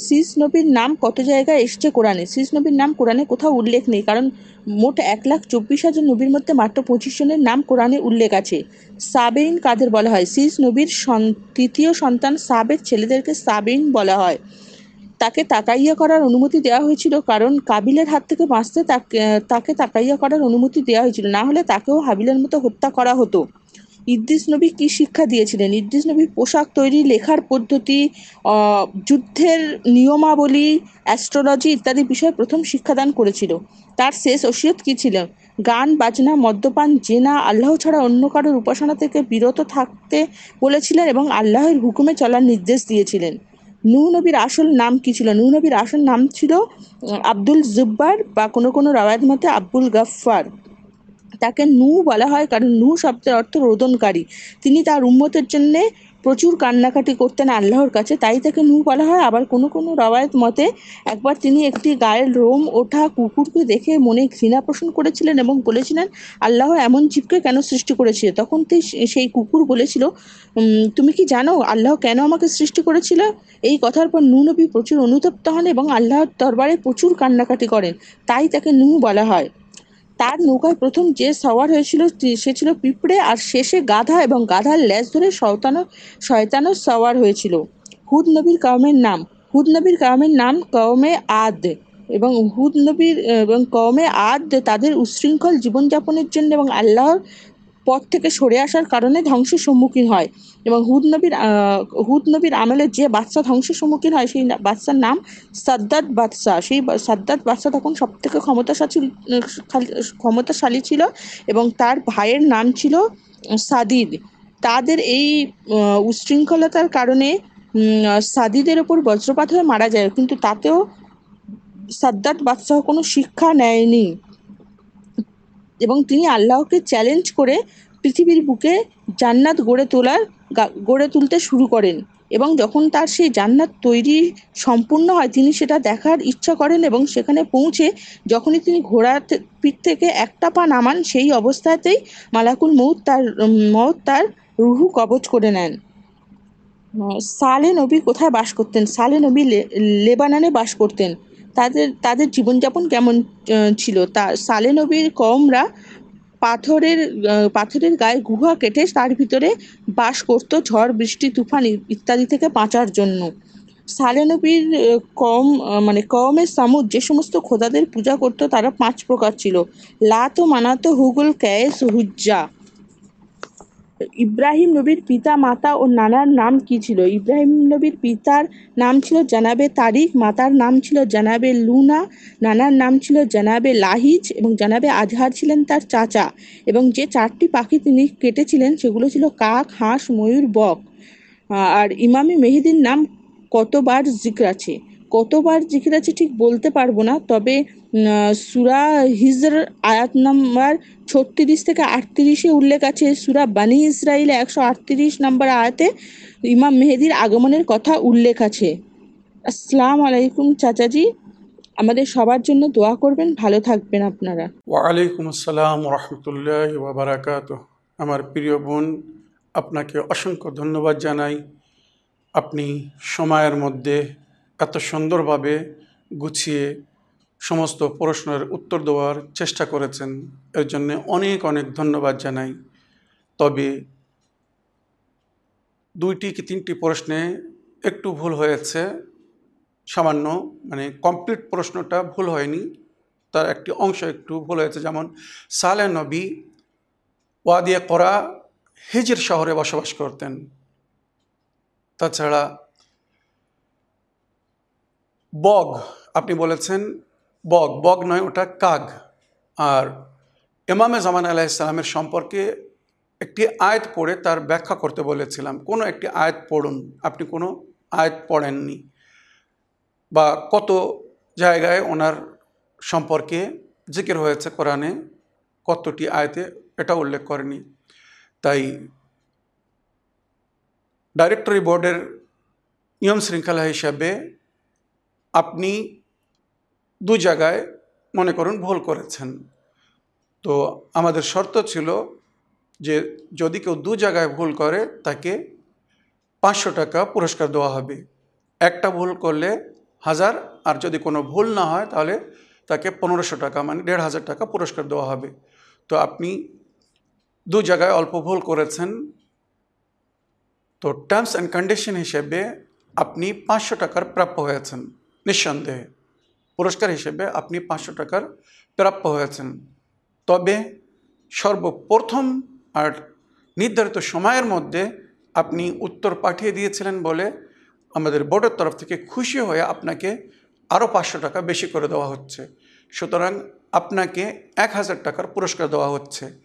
Speaker 3: সিস নবীর নাম কত জায়গায় এসছে কোরআনে? সিস নবীর নাম কোরআনে কোথাও উল্লেখ নেই, কারণ মোট এক লাখ চব্বিশ হাজার নবীর মধ্যে মাত্র পঁচিশ জনের নাম কোরআনে উল্লেখ আছে। সাবেইন কাদের বলা হয়? সিস নবীর তৃতীয় সন্তান সাবের ছেলেদেরকে সাবেইন বলা হয়। তাকে তাকাইয়া করার অনুমতি দেওয়া হয়েছিল, কারণ কাবিলের হাত থেকে বাঁচতে তাকে তাকে তাকাইয়া করার অনুমতি দেওয়া হয়েছিল। না হলে তাকেও হাবিলের মতো হত্যা করা হতো। ইদ্রিস নবী কী শিক্ষা দিয়েছিলেন? ইদ্রিস নবী পোশাক তৈরি, লেখার পদ্ধতি যুদ্ধের নিয়মাবলী, অ্যাস্ট্রোলজি ইত্যাদি বিষয়ে প্রথম শিক্ষাদান করেছিল। তার শেষ ওসিয়ত কী ছিল? গান, বাজনা, মদ্যপান, জেনা, আল্লাহ ছাড়া অন্য কারোর উপাসনা থেকে বিরত থাকতে বলেছিলেন এবং আল্লাহের হুকুমে চলার নির্দেশ দিয়েছিলেন। নূহ নবীর আসল নাম কি ছিল? নূহ নবীর আসল নাম ছিল আব্দুল জুব্বার বা কোনো কোনো রায়াত মতে আব্দুল গাফফার। তাকে নু বলা হয় কারণ নু শব্দের অর্থ রোদনকারী। তিনি তার উম্মতের জন্যে প্রচুর কান্নাকাটি করতেন আল্লাহর কাছে, তাই তাকে নূ বলা হয়। আবার কোনো কোনো রবায়ত মতে একবার তিনি একটি গায়ের রোম ওঠা কুকুরকে দেখে মনে ঘৃণা পোষণ করেছিলেন এবং বলেছিলেন, আল্লাহ এমন জীবকে কেন সৃষ্টি করেছে? তখন সেই কুকুর বলেছিল তুমি কি জানো আল্লাহ কেন আমাকে সৃষ্টি করেছিল এই কথার পর নূ নবী প্রচুর অনুতপ্ত হন এবং আল্লাহর দরবারে প্রচুর কান্নাকাটি করেন, তাই তাকে নূ বলা হয়। তার নৌকায় প্রথম যে সওয়ার হয়েছিল, সে ছিল পিঁপড়ে আর শেষে গাধা এবং গাধার ল্যাজ ধরে শয়তানো শয়তানো সওয়ার হয়েছিল। হুদ নবীর কাউমের নাম, হুদ নবীর কাউমের নাম কওমে আদ এবং হুদ নবীর, এবং কওমে আদ তাদের উশৃঙ্খল জীবনযাপনের জন্য এবং আল্লাহর পথ থেকে সরে আসার কারণে ধ্বংসের সম্মুখীন হয় এবং হুদ নবীর হুদ নবীর আমলে যে বাদশা ধ্বংসের সম্মুখীন হয় সেই বাদশার নাম সাদ্দাত বাদশাহ। সেই সাদ্দাত বাদশা তখন সব থেকে ক্ষমতাশালী ক্ষমতাশালী ছিল এবং তার ভাইয়ের নাম ছিল সাদিদ। তাদের এই আহ, উচ্ছৃঙ্খলতার কারণে সাদিদের ওপর বজ্রপাত হয়ে মারা যায়। কিন্তু তাতেও সাদ্দাত বাদশাহ কোনো শিক্ষা নেয়নি। এবং তিনি আল্লাহকে চ্যালেঞ্জ করে পৃথিবীর বুকে জান্নাত গড়ে তোলার গড়ে তুলতে শুরু করেন। এবং যখন তার সেই জান্নাত তৈরি সম্পূর্ণ হয়, তিনি সেটা দেখার ইচ্ছা করেন এবং সেখানে পৌঁছে যখনই তিনি ঘোড়ার পিঠ থেকে একটা পা নামান, সেই অবস্থাতেই মালাকুল মৌত তার মৌত তার রুহু কবচ করে নেন। সালে নবী কোথায় বাস করতেন? সালে নবী লেবাননে বাস করতেন। তাদের তাদের জীবনযাপন কেমন ছিল? তা সালে নবীর কমরা পাথরের পাথরের গায়ে গুহা কেটে তার ভিতরে বাস করত ঝড়, বৃষ্টি, তুফান ইত্যাদি থেকে বাঁচার জন্য। সালে নবীর কম মানে কমের সামুদ যে সমস্ত খোদাদের পূজা করত তারা পাঁচ প্রকার ছিল। লাত মানাতো, হুগুল, ক্যায়েস, হুজ্জা। ইব্রাহিম নবীর পিতা, মাতা ও নানার নাম কি ছিল? ইব্রাহিম নবীর পিতার নাম ছিল জানাবে তারিক মাতার নাম ছিল জানাবে লুনা, নানার নাম ছিল জানাবে লাহিজ এবং জানাবে আজহার ছিলেন তার চাচা। এবং যে চারটি পাখি তিনি কেটেছিলেন সেগুলো ছিল কাক, হাঁস, ময়ূর, বক। আর ইমামে মেহেদির নাম কতবার জিক্র আছে? কতবার জিকির আছে ঠিক বলতে পারব না, তবে সুরা হিজর আয়াত নাম্বার ছত্রিশ থেকে আটত্রিশে উল্লেখ আছে, সুরা বানি ইসরাইলে একশো আটত্রিশ নম্বর আয়াতে ইমাম মেহেদির আগমনের কথা উল্লেখ আছে। আসসালামু আলাইকুম চাচাজি, আমাদের সবার জন্য দোয়া করবেন, ভালো থাকবেন আপনারা।
Speaker 2: ওয়ালাইকুম আসসালাম রহমতুল্লাহ ওবরাকাত আমার প্রিয় বোন, আপনাকে অসংখ্য ধন্যবাদ জানাই। আপনি সময়ের মধ্যে এত সুন্দরভাবে গুছিয়ে সমস্ত প্রশ্নের উত্তর দেওয়ার চেষ্টা করেছেন। এর জন্য অনেক অনেক ধন্যবাদ জানাই। তবে দুইটি কি তিনটি প্রশ্নে একটু ভুল হয়েছে, সামান্য মানে কমপ্লিট প্রশ্নটা ভুল হয়নি, তার একটি অংশ একটু ভুল হয়েছে, যেমন, সালে নবী ওয়াদিয়া করা হিজির শহরে বসবাস করতেন। তাছাড়া বগ, আপনি বলেছেন বগ বগ নয়, ওটা কাগ। আর এমামে জামান আলাহ ইসলামের সম্পর্কে একটি আয়াত পড়ে তার ব্যাখ্যা করতে বলেছিলাম। কোনো একটি আয়াত পড়ুন, আপনি কোনো আয়াত পড়েননি বা কত জায়গায় ওনার সম্পর্কে জিকির হয়েছে কোরআনে, কতটি আয়তে এটা উল্লেখ করেনি। তাই ডাইরেক্টরি বোর্ডের নিয়ম শৃঙ্খলা হিসাবে আপনি দু জায়গায় মনে করুন ভুল করেছেন। তো আমাদের শর্ত ছিল যে যদি কেউ দু জায়গায় ভুল করে, তাকে পাঁচশো টাকা পুরস্কার দেওয়া হবে। একটা ভুল করলে হাজার, আর যদি কোনো ভুল না হয়, তাহলে তাকে পনেরোশো টাকা মানে দেড় হাজার টাকা পুরস্কার দেওয়া হবে। তো আপনি দু জায়গায় অল্প ভুল করেছেন। তো টার্মস অ্যান্ড কন্ডিশন হিসেবে আপনি পাঁচশো টাকার প্রাপ্য হয়েছেন, নিঃসন্দেহে। পুরস্কার হিসেবে আপনি পাঁচশো টাকার প্রাপ্য হয়েছেন। তবে সর্বপ্রথম আর নির্ধারিত সময়ের মধ্যে আপনি উত্তর পাঠিয়ে দিয়েছিলেন বলে আমাদের বোর্ডের তরফ থেকে খুশি হয়ে আপনাকে আরও পাঁচশো টাকা বেশি করে দেওয়া হচ্ছে। সুতরাং আপনাকে এক হাজার টাকার পুরস্কার দেওয়া হচ্ছে।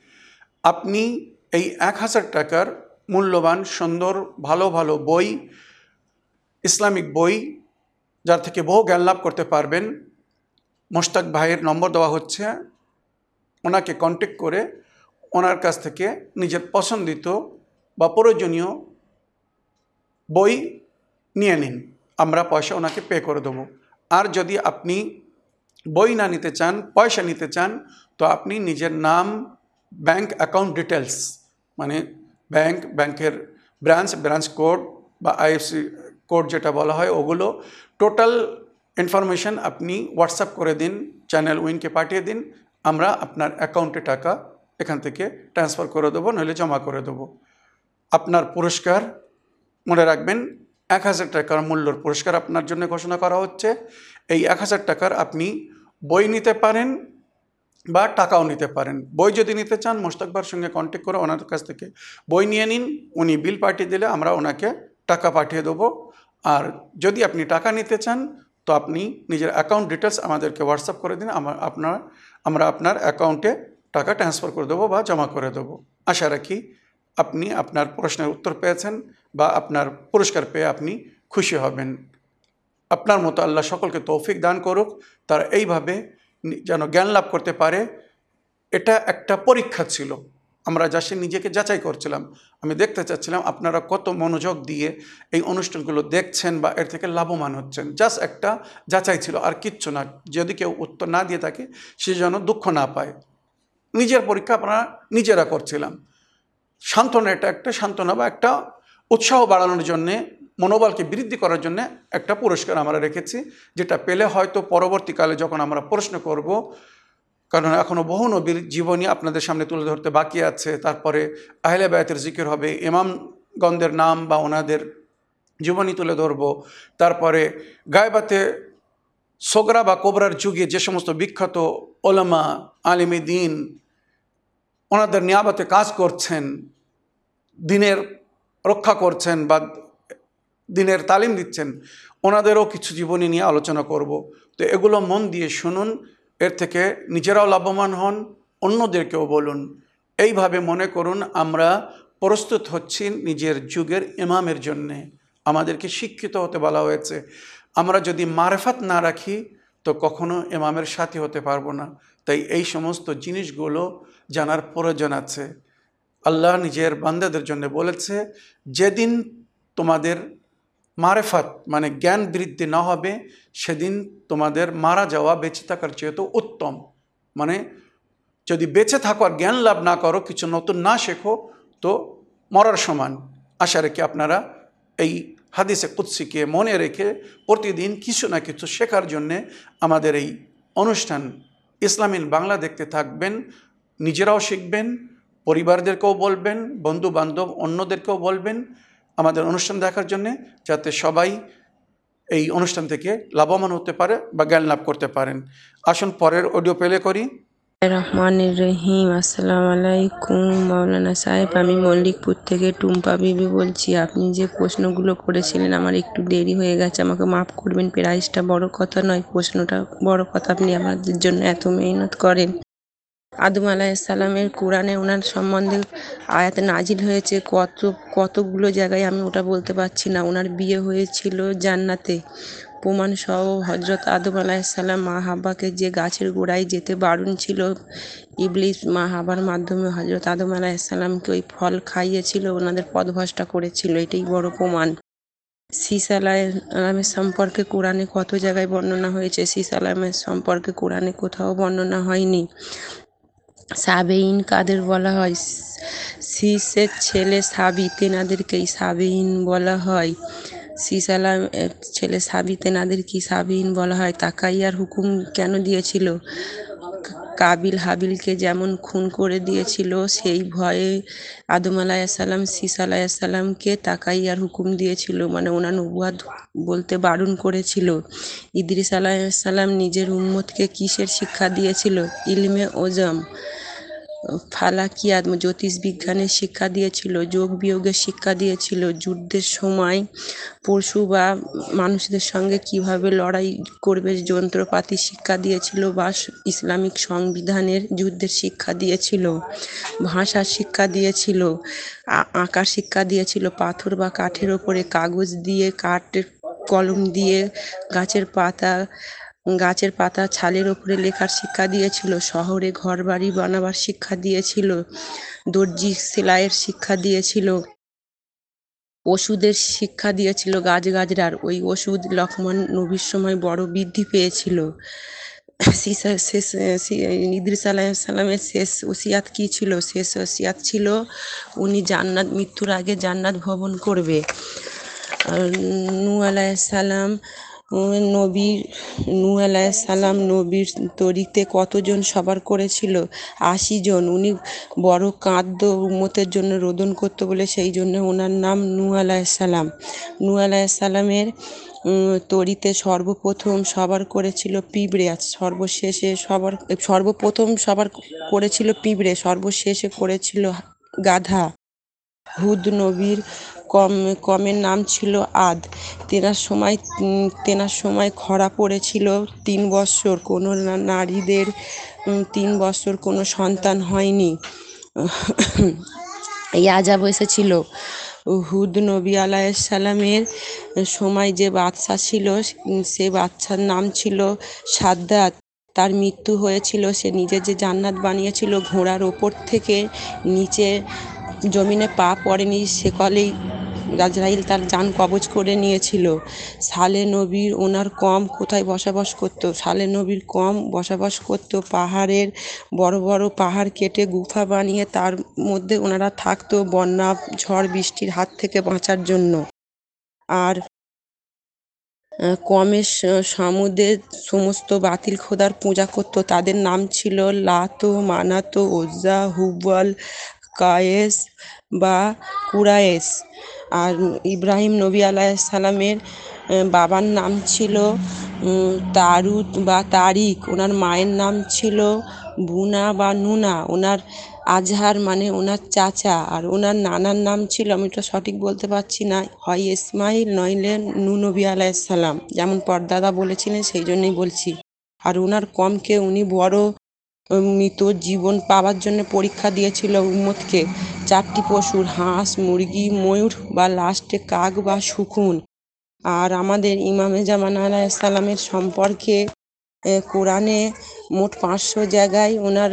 Speaker 2: আপনি এই এক হাজার টাকার মূল্যবান, সুন্দর, ভালো ভালো বই, ইসলামিক বই যার থেকে বহু জ্ঞান লাভ করতে পারবেন, মোশতাক ভাইয়ের নম্বর দেওয়া হচ্ছে, ওনাকে কন্ট্যাক্ট করে ওনার কাছ থেকে নিজের পছন্দিত বা প্রয়োজনীয় বই নিয়ে নিন। আমরা পয়সা ওনাকে পে করে দেবো। আর যদি আপনি বই না নিতে চান, পয়সা নিতে চান, তো আপনি নিজের নাম ব্যাংক অ্যাকাউন্ট ডিটেলস মানে ব্যাংক ব্যাংকের ব্রাঞ্চ ব্রাঞ্চ কোড বা আইএফসি কোড যেটা বলা হয়, ওগুলো টোটাল ইনফরমেশন আপনি হোয়াটসঅ্যাপ করে দিন চ্যানেল উইনকে পাঠিয়ে দিন, আমরা আপনার অ্যাকাউন্টে টাকা এখান থেকে ট্রান্সফার করে দেবো, নইলে জমা করে দেবো। আপনার পুরস্কার, মনে রাখবেন, এক হাজার টাকার মূল্যর পুরস্কার আপনার জন্য ঘোষণা করা হচ্ছে। এই এক হাজার টাকার আপনি বই নিতে পারেন বা টাকাও নিতে পারেন। বই যদি নিতে চান মোস্তাকবার সঙ্গে কন্ট্যাক্ট করে ওনার কাছ থেকে বই নিয়ে নিন, উনি বিল পাঠিয়ে দিলে আমরা ওনাকে টাকা পাঠিয়ে দেবো। আর যদি আপনি টাকা নিতে চান, তো আপনি নিজের অ্যাকাউন্ট ডিটেলস আমাদেরকে হোয়াটসঅ্যাপ করে দিন আমার আপনার, আমরা আপনার অ্যাকাউন্টে টাকা ট্রান্সফার করে দেবো বা জমা করে দেবো। আশা রাখি আপনি আপনার প্রশ্নের উত্তর পেয়েছেন বা আপনার পুরস্কার পেয়ে আপনি খুশি হবেন। আপনার মতো আল্লাহ সকলকে তৌফিক দান করুক। তারা এইভাবে যেন জ্ঞান লাভ করতে পারে, এটা একটা পরীক্ষা ছিল। আমরা যাসে নিজেকে যাচাই করছিলাম, আমি দেখতে চাচ্ছিলাম আপনারা কত মনোযোগ দিয়ে এই অনুষ্ঠানগুলো দেখছেন বা এর থেকে লাভবান হচ্ছেন। জাস্ট একটা যাচাই ছিল, আর কিচ্ছু না। যদি কেউ উত্তর না দিয়ে থাকে, সে যেন দুঃখ না পায়। নিজের পরীক্ষা আপনারা নিজেরা করছিলাম। সান্ত্বনা এটা একটা, সান্ত্বনা বা একটা উৎসাহ বাড়ানোর জন্যে, মনোবলকে বৃদ্ধি করার জন্য একটা পুরস্কার আমরা রেখেছি, যেটা পেলে হয়তো পরবর্তীকালে যখন আমরা প্রশ্ন করব কারণ এখনও বহু নবীর জীবনী আপনাদের সামনে তুলে ধরতে বাকি আছে। তারপরে আহলে বায়াতের জিকির হবে, ইমামগণদের নাম বা ওনাদের জীবনী তুলে ধরব। তারপরে গায়বাতে সোগরা বা কোবরার যুগে যে সমস্ত বিখ্যাত ওলামা, আলিমী দিন, ওনাদের নিয়াবতে কাজ করছেন, দিনের রক্ষা করছেন বা দিনের তালিম দিচ্ছেন, ওনাদেরও কিছু জীবনী নিয়ে আলোচনা করব। তো এগুলো মন দিয়ে শুনুন এর থেকে নিজেরাও লাভবান হন, অন্যদেরকেও বলুন। এইভাবে মনে করুন, আমরা প্রস্তুত হচ্ছি নিজের যুগের ইমামের জন্যে। আমাদেরকে শিক্ষিত হতে বলা হয়েছে। আমরা যদি মারেফাত না রাখি, তো কখনো ইমামের সাথী হতে পারব না। তাই এই সমস্ত জিনিসগুলো জানার প্রয়োজন আছে। আল্লাহ নিজের বান্দাদের জন্য বলেছে, যেদিন তোমাদের মারেফাত মানে জ্ঞান বৃদ্ধি না হবে, সেদিন তোমাদের মারা যাওয়া বেঁচে থাকার চেয়ে তো উত্তম। মানে যদি বেঁচে থাকো আর জ্ঞান লাভ না করো, কিছু নতুন না শেখো, তো মরার সমান। আশা রেখে আপনারা এই হাদিসে কুৎসিকে মনে রেখে প্রতিদিন কিছু না কিছু শেখার জন্যে আমাদের এই অনুষ্ঠান ইসলামিন বাংলা দেখতে থাকবেন, নিজেরাও শিখবেন, পরিবারদেরকেও বলবেন বন্ধু বান্ধব অন্যদেরকেও বলবেন আমাদের অনুষ্ঠান দেখার জন্যে যাতে সবাই এই অনুষ্ঠান থেকে লাভবান হতে পারে বা জ্ঞান লাভ করতে পারেন। আসুন পরের অডিও প্লে করি।
Speaker 4: রহমানির রহিম, আসসালামু আলাইকুম। মাওলানা সাহেব, আমি মল্লিকপুর থেকে টুম্পা বিবি বলছি। আপনি যে প্রশ্নগুলো করেছিলেন, আমার একটু দেরি হয়ে গেছে। আমাকে মাফ করবেন প্রাইসটা বড় কথা নয়, প্রশ্নটা বড় কথা। আপনি আমাদের জন্য এত মেহনত করেন। আদম আলাইসাল্লামের কোরআনে ওনার সম্বন্ধে আয়াত নাজিল হয়েছে। কত, কতগুলো জায়গায় আমি ওটা বলতে পারছি না। ওনার বিয়ে হয়েছিল জান্নাতে। প্রমাণ সহ হজরত আদম আলাইসাল্লাম মা হাব্বাকে যে গাছের গোড়ায় যেতে বারণ ছিল, ইবলিস মা হাবার মাধ্যমে হজরত আদম আলাইসাল্লামকে ওই ফল খাইয়েছিল, ওনাদের পদভস্টা করেছিল। এটাই বড় প্রমাণ। সিস আলামের সম্পর্কে কোরআনে কত জায়গায় বর্ণনা হয়েছে? সিস আলামের সম্পর্কে কোরআনে কোথাও বর্ণনা হয়নি। সাবেইন কাদের বলা হয়? শীষের ছেলে সাবি তেনাদেরকেই সাবেইন বলা হয়। আলাম ছেলে সাবি তেনাদের কি সাবিন বলা হয়? তাকাইয়ার হুকুম কেন দিয়েছিল? কাবিল হাবিলকে যেমন খুন করে দিয়েছিল, সেই ভয়ে আদম আলাইসাল্লাম সিস আলাইসাল্লামকে তাকাইয়ার হুকুম দিয়েছিল। মানে ওনার নবুয়াদ বলতে বারণ করেছিল। ইদ্রিস আলাইসাল্লাম নিজের উম্মতকে কিসের শিক্ষা দিয়েছিল? ইলমে ওজম। ফালাকিয়াত জ্যোতিষ বিজ্ঞানের শিক্ষা দিয়েছিল, যোগ বিয়োগের শিক্ষা দিয়েছিল। যুদ্ধের সময় পশু বা মানুষদের সঙ্গে কীভাবে লড়াই করবে যন্ত্রপাতি শিক্ষা দিয়েছিল বা ইসলামিক সংবিধানের যুদ্ধের শিক্ষা দিয়েছিল ভাষার শিক্ষা দিয়েছিল আঁকার শিক্ষা দিয়েছিল, পাথর বা কাঠের ওপরে কাগজ দিয়ে, কাঠের কলম দিয়ে, গাছের পাতা গাছের পাতা ছালের ওপরে লেখার শিক্ষা দিয়েছিল, শহরে ঘর বাড়ি বানাবার শিক্ষা দিয়েছিল, দর্জি সেলাইয়ের শিক্ষা দিয়েছিল, ওষুধের শিক্ষা দিয়েছিল গাছ গাছগাছরার ওই ওষুধ লক্ষ্মণ নবীর সময় বড় বৃদ্ধি পেয়েছিল। শেষ ইদ্রিস আলাইসাল্লামের শেষ ওসিয়াত কী ছিল? শেষ ওসিয়াত ছিল, উনি জান্নাত, মৃত্যুর আগে জান্নাত ভবন করবে। নূ আলাইসাল্লাম নবীর নূ সালাম নবীর তরিতে কতজন সবার করেছিল? আশি জন। উনি বড় কাঁদ্য উম্মতের জন্য রোদন করতো বলে সেই জন্য ওনার নাম নূ সালাম। নূ সালামের তরিতে সর্বপ্রথম সবার করেছিল পিঁপড়ে। আর সর্বশেষে সবার, সর্বপ্রথম সবার করেছিল পিঁপড়ে, সর্বশেষে করেছিল গাধা। হুদ নবীর কম, কমের নাম ছিল আদ। তেনার সময় তেনার সময় খরা পড়েছিল তিন বৎসর। কোনো নারীদের তিন বৎসর কোনো সন্তান হয়নি। এই আজাব এসেছিল। হুদ নবী আলাইসালামের সময় যে বাচ্চা ছিল সে বাচ্চার নাম ছিল সাদ্দাত। তার মৃত্যু হয়েছিল, সে নিজে যে জান্নাত বানিয়েছিল, ঘোড়ার ওপর থেকে নিচে জমিনে পা পড়েনি সেকলেই রাজরাইল তার যান কবজ করে নিয়েছিল। সালে নবীর ওনার কম কোথায় বসবাস করতো? সালে নবীর কম বসবাস করতো পাহাড়ের বড় বড় পাহাড় কেটে গুফা বানিয়ে তার মধ্যে ওনারা থাকতো বন্যা ঝড় বৃষ্টির হাত থেকে বাঁচার জন্য। আর আহ, কমের স- সমুদ্রের সমস্ত বাতিল খোদার পূজা করত। তাদের নাম ছিল লাতো মানাতো ওজ্জা হুবল কায়েস বা কুরায়েস আর ইব্রাহিম নবী আলাইসালামের বাবার নাম ছিল তারুত বা তারিক। ওনার মায়ের নাম ছিল বুনা বা নুনা। ওনার আজহার মানে ওনার চাচা। আর ওনার নানার নাম ছিল, আমি তো সঠিক বলতে পারছি না, হয় ইসমাইল, নইলে নু নবী আলাইসাল্লাম যেমন পর্দাদা বলেছিলেন, সেই জন্যই বলছি। আর ওনার কমকে উনি বড় মৃত জীবন পাওয়ার জন্য পরীক্ষা দিয়েছিল উম্মতকে চারটি পশুর হাঁস, মুরগি, ময়ূর বা লাস্টে কাক বা শুকুন। আর আমাদের ইমামে জামান আলাইসাল্লামের সম্পর্কে কোরআনে মোট পাঁচশো জায়গায় ওনার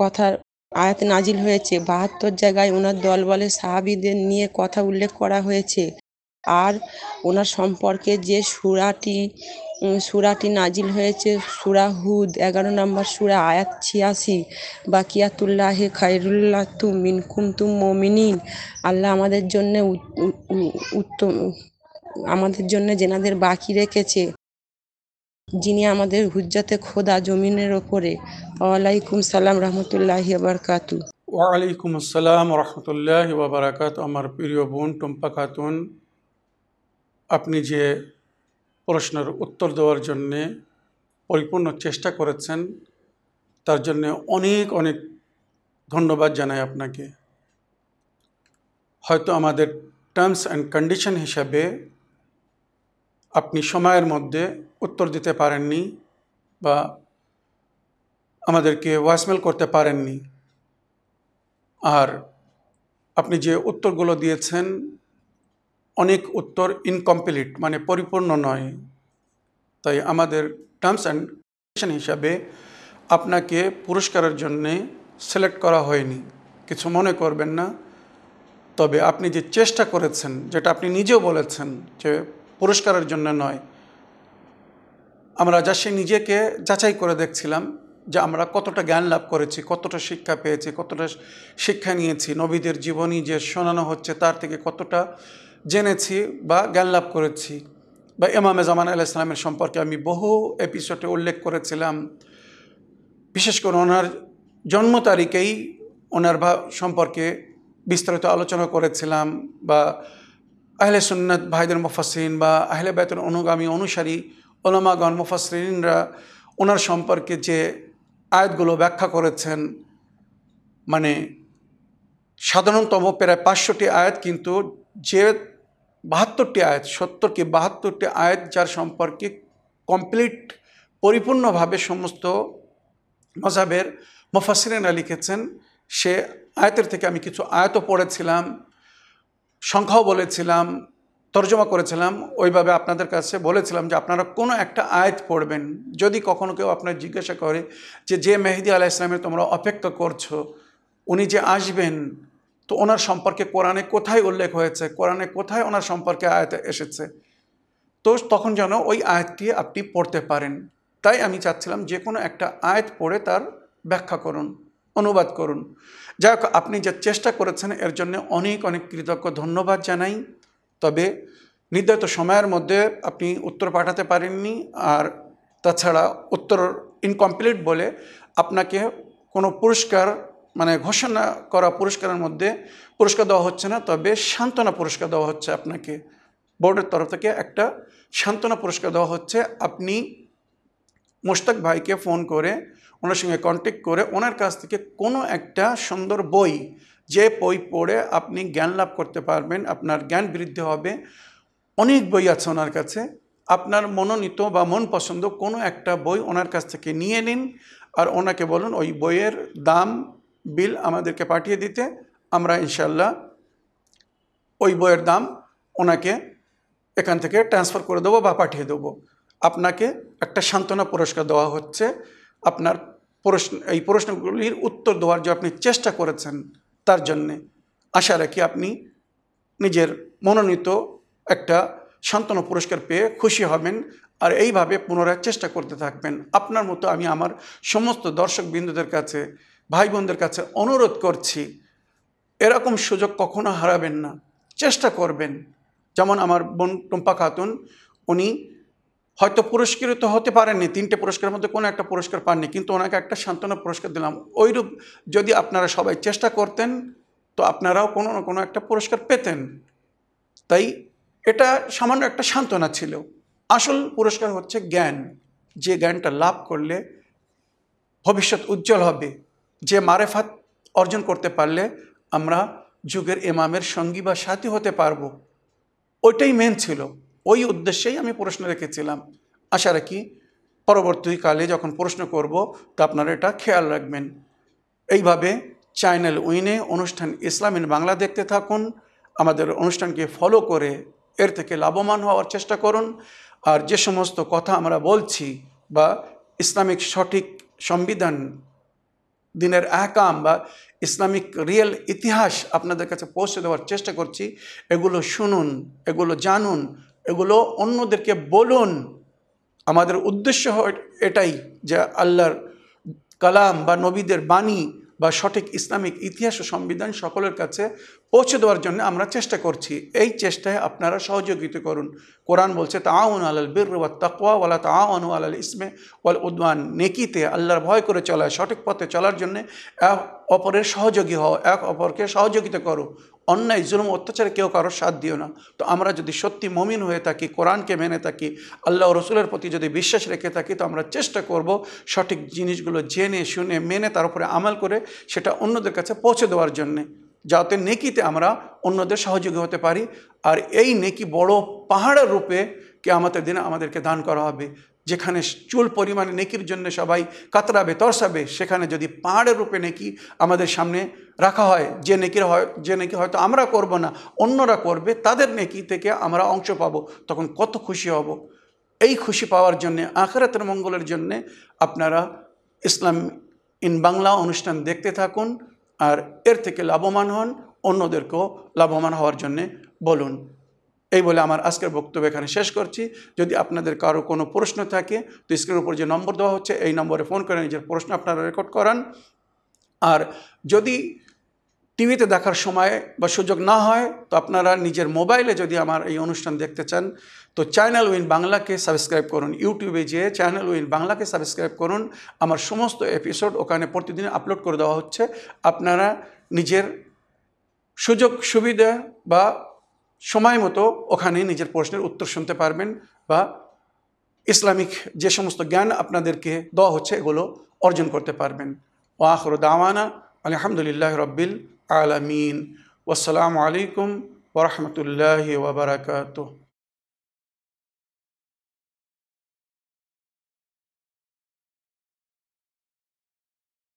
Speaker 4: কথার আয়াত নাজিল হয়েছে। বাহাত্তর জায়গায় ওনার দলবলে সাহাবিদের নিয়ে কথা উল্লেখ করা হয়েছে। আর ওনার সম্পর্কে যে সুরাটি সুরাটি নাজিল হয়েছে। সুরা হুদ, এগারো নম্বর সুরা, আয়াত ছিয়াশি। বাকিয়াতুল্লাহে খায়রুল্লাহ তু মিনকুম তুম মমিনিন। আল্লাহ আমাদের জন্য উত্তম, আমাদের জন্য যেনাদের বাকি রেখেছে, যিনি আমাদের হুজ্জাতে খোদা জমিনের ওপরে। ওয়ালাইকুম সালাম রহমতুল্লাহি বারকাতু।
Speaker 2: ওয়ালাইকুম আসসালাম রহমতুল্লাহ ওবরাকাত আমার প্রিয় বোন টুম্পা খাতুন, আপনি যে প্রশ্নের উত্তর দেওয়ার জন্যে পরিপূর্ণ চেষ্টা করেছেন। তার জন্য অনেক অনেক ধন্যবাদ জানাই আপনাকে। হয়তো আমাদের টার্মস অ্যান্ড কন্ডিশন হিসাবে আপনি সময়ের মধ্যে উত্তর দিতে পারেননি বা আমাদেরকে ভয়েসমেল করতে পারেননি। আর আপনি যে উত্তরগুলো দিয়েছেন অনেক উত্তর ইনকমপ্লিট মানে পরিপূর্ণ নয়। তাই আমাদের টার্মস অ্যান্ড কন্ডিশন হিসাবে আপনাকে পুরস্কারের জন্যে সিলেক্ট করা হয়নি। কিছু মনে করবেন না। তবে আপনি যে চেষ্টা করেছেন, যেটা আপনি নিজেও বলেছেন যে পুরস্কারের জন্য নয়, আমরা যা সে নিজেকে যাচাই করে দেখছিলাম যে আমরা কতটা জ্ঞান লাভ করেছি, কতটা শিক্ষা পেয়েছি, কতটা শিক্ষা নিয়েছি, নবীদের জীবনী যে শোনানো হচ্ছে তার থেকে কতটা জেনেছি বা জ্ঞান লাভ করেছি। বা ইমামে জামান আলাহ ইসলামের সম্পর্কে আমি বহু এপিসোডে উল্লেখ করেছিলাম। বিশেষ করে ওনার জন্ম তারিখেই ওনার সম্পর্কে বিস্তারিত আলোচনা করেছিলাম বা আহলে সুন্নত ভাইদের মুফাসরিন বা আহলে বেতন অনুগামী অনুসারী ওলামাগণ মুফাসরিনরা ওনার সম্পর্কে যে আয়াতগুলো ব্যাখ্যা করেছেন মানে সাধারণতম প্রায় পাঁচশোটি আয়াত কিন্তু যে বাহাত্তরটি আয়াত সত্তর কি বাহাত্তরটি আয়াত যার সম্পর্কে কমপ্লিট পরিপূর্ণভাবে সমস্ত মজাবের মুফাসরিনা লিখেছেন। সে আয়াতের থেকে আমি কিছু আয়াতও পড়েছিলাম, সংখ্যাও বলেছিলাম, তর্জমা করেছিলাম। ওইভাবে আপনাদের কাছে বলেছিলাম যে আপনারা কোনো একটা আয়াত পড়বেন। যদি কখনো কেউ আপনার জিজ্ঞাসা করে যে যে মেহেদি আলাহ ইসলামের তোমরা অপেক্ষা করছ, উনি যে আসবেন তো ওনার সম্পর্কে কোরআনে কোথায় উল্লেখ হয়েছে? কোরআনে কোথায় ওনার সম্পর্কে আয়াত এসেছে? তো তখন যেন ওই আয়াতটি আপনি পড়তে পারেন। তাই আমি চাচ্ছিলাম যে কোনো একটা আয়াত পড়ে তার ব্যাখ্যা করুন, অনুবাদ করুন। যাই হোক, আপনি যে চেষ্টা করেছেন, এর জন্য অনেক অনেক কৃতজ্ঞ, ধন্যবাদ জানাই। তবে নির্ধারিত সময়ের মধ্যে আপনি উত্তর পাঠাতে পারেননি আর তাছাড়া উত্তর ইনকমপ্লিট বলে আপনাকে কোনো পুরস্কার মানে ঘোষণা করা পুরস্কারের মধ্যে পুরস্কার দেওয়া হচ্ছে না, তবে সান্ত্বনা পুরস্কার দেওয়া হচ্ছে আপনাকে। বোর্ডের তরফ থেকে একটা সান্ত্বনা পুরস্কার দেওয়া হচ্ছে। আপনি মোশতাক ভাইকে ফোন করে, ওনার সঙ্গে কন্ট্যাক্ট করে, ওনার কাছ থেকে কোনো একটা সুন্দর বই, যে বই পড়ে আপনি জ্ঞান লাভ করতে পারবেন, আপনার জ্ঞান বৃদ্ধি হবে, অনেক বই আছে ওনার কাছে। আপনার মনোনীত বা মন পছন্দ কোনো একটা বই ওনার কাছ থেকে নিয়ে নিন, আর ওনাকে বলুন ওই বইয়ের দাম বিল আমাদেরকে পাঠিয়ে দিতে, আমরা ইনশাল্লাহ ওই বইয়ের দাম ওনাকে এখান থেকে ট্রান্সফার করে দেবো বা পাঠিয়ে দেবো। আপনাকে একটা সান্ত্বনা পুরস্কার দেওয়া হচ্ছে। আপনার প্রশ্ন, এই প্রশ্নগুলির উত্তর দেওয়ার যে আপনি চেষ্টা করেছেন তার জন্যে আশা রাখি আপনি নিজের মনোনীত একটা সান্ত্বনা পুরস্কার পেয়ে খুশি হবেন আর এইভাবে পুনরায় চেষ্টা করতে থাকবেন। আপনার মতো আমি আমার সমস্ত দর্শক বিন্দুদের কাছে ভাই বোনদের কাছে অনুরোধ করছি, এরকম সুযোগ কখনো হারাবেন না। চেষ্টা করবেন। যেমন আমার বোন টুম্পা খাতুন, উনি হয়তো পুরস্কৃত হতে পারেননি, তিনটে পুরস্কারের মধ্যে কোনো একটা পুরস্কার পাননি, কিন্তু ওনাকে একটা সান্ত্বনা পুরস্কার দিলাম। ওইরূপ যদি আপনারা সবাই চেষ্টা করতেন, তো আপনারাও কোনো না কোনো একটা পুরস্কার পেতেন। তাই এটা সামান্য একটা সান্ত্বনা ছিল। আসল পুরস্কার হচ্ছে জ্ঞান। যে জ্ঞানটা লাভ করলে ভবিষ্যৎ উজ্জ্বল হবে। যে মারেফাত অর্জন করতে পারলে আমরা যুগের ইমামের সঙ্গী বা সাথী হতে পারব। ওইটাই মেন ছিল। ওই উদ্দেশ্যেই আমি প্রশ্ন রেখেছিলাম। আশা রাখি পরবর্তীকালে যখন প্রশ্ন করব, তা আপনারা এটা খেয়াল রাখবেন। এইভাবে চ্যানেল উইনে অনুষ্ঠান ইসলাম ইন বাংলা দেখতে থাকুন। আমাদের অনুষ্ঠানকে ফলো করে এর থেকে লাভবান হওয়ার চেষ্টা করুন। আর যে সমস্ত কথা আমরা বলছি বা ইসলামিক সঠিক সংবিধান দিনের আহকাম বা ইসলামিক রিয়েল ইতিহাস আপনাদের কাছে পৌঁছে দেওয়ার চেষ্টা করছি। এগুলো শুনুন, এগুলো জানুন, এগুলো অন্যদেরকে বলুন। আমাদের উদ্দেশ্য এটাই যে আল্লাহর কালাম বা নবীদের বাণী বা সঠিক ইসলামিক ইতিহাস ও সংবিধান সকলের কাছে পৌঁছে দেওয়ার জন্য আমরা চেষ্টা করছি। এই চেষ্টায় আপনারা সহযোগিতা করুন। কোরআন বলছে তাউন আলাল বীর ওয়া তাকওয়া ওয়ালা তাউন আলাল ইসমে ওয়াল উদ্মান নেকিতে আল্লাহর ভয় করে চলা সঠিক পথে চলার জন্য এক অপরের সহযোগী হও, এক অপরকে সহযোগিতা করো। অন্যায়, জুলুম, অত্যাচারে কেউ কারোর সাথ দিও না। তো আমরা যদি সত্যি মমিন হয়ে থাকি, কোরআনকে মেনে থাকি, আল্লাহ রসুলের প্রতি যদি বিশ্বাস রেখে থাকি, তো আমরা চেষ্টা করব সঠিক জিনিসগুলো জেনে, শুনে, মেনে তার উপরে আমাল করে সেটা অন্যদের কাছে পৌঁছে দেওয়ার জন্যে, যাতে নেকিতে আমরা অন্যদের সহযোগী হতে পারি। আর এই নেকি বড় পাহাড়ের রূপে কে আমাদের দিনে আমাদেরকে দান করা হবে। যেখানে চুল পরিমাণে নেকির জন্য সবাই কাতরাবে, তরসাবে, সেখানে যদি পাহাড়ের রূপে নেকি আমাদের সামনে রাখা হয়, যে নেকির হয়, যে নেকি হয়তো আমরা করব না, অন্যরা করবে, তাদের নেকি থেকে আমরা অংশ পাবো, তখন কত খুশি হব। এই খুশি পাওয়ার জন্যে, আখরাতের মঙ্গলের জন্যে আপনারা ইসলাম ইন বাংলা অনুষ্ঠান দেখতে থাকুন, আর এর থেকে লাভবান হন, অন্যদেরকেও লাভবান হওয়ার জন্যে বলুন। এই বলে আমার আজকের বক্তব্য এখানে শেষ করছি। যদি আপনাদের কারও কোনো প্রশ্ন থাকে, তো স্ক্রিনের উপর যে নম্বর দেওয়া হচ্ছে, এই নম্বরে ফোন করে নিজের প্রশ্ন আপনারা রেকর্ড করান। আর যদি টিভিতে দেখার সময় বা সুযোগ না হয়, তো আপনারা নিজের মোবাইলে যদি আমার এই অনুষ্ঠান দেখতে চান, তো চ্যানেল উইন বাংলাকে সাবস্ক্রাইব করুন। ইউটিউবে যেয়ে চ্যানেল উইন বাংলাকে সাবস্ক্রাইব করুন। আমার সমস্ত এপিসোড ওখানে প্রতিদিন আপলোড করে দেওয়া হচ্ছে। আপনারা নিজের সুযোগ, সুবিধা বা সময় মতো ওখানে নিজের প্রশ্নের উত্তর শুনতে পারবেন বা ইসলামিক যে সমস্ত জ্ঞান আপনাদেরকে দেওয়া হচ্ছে এগুলো অর্জন করতে পারবেন। ও আখর দাওয়ানা, আলহামদুলিল্লাহ রব্বিল আলমিন। ওসালামু আলাইকুম ওরহমতুল্লাহ ওবরাকাত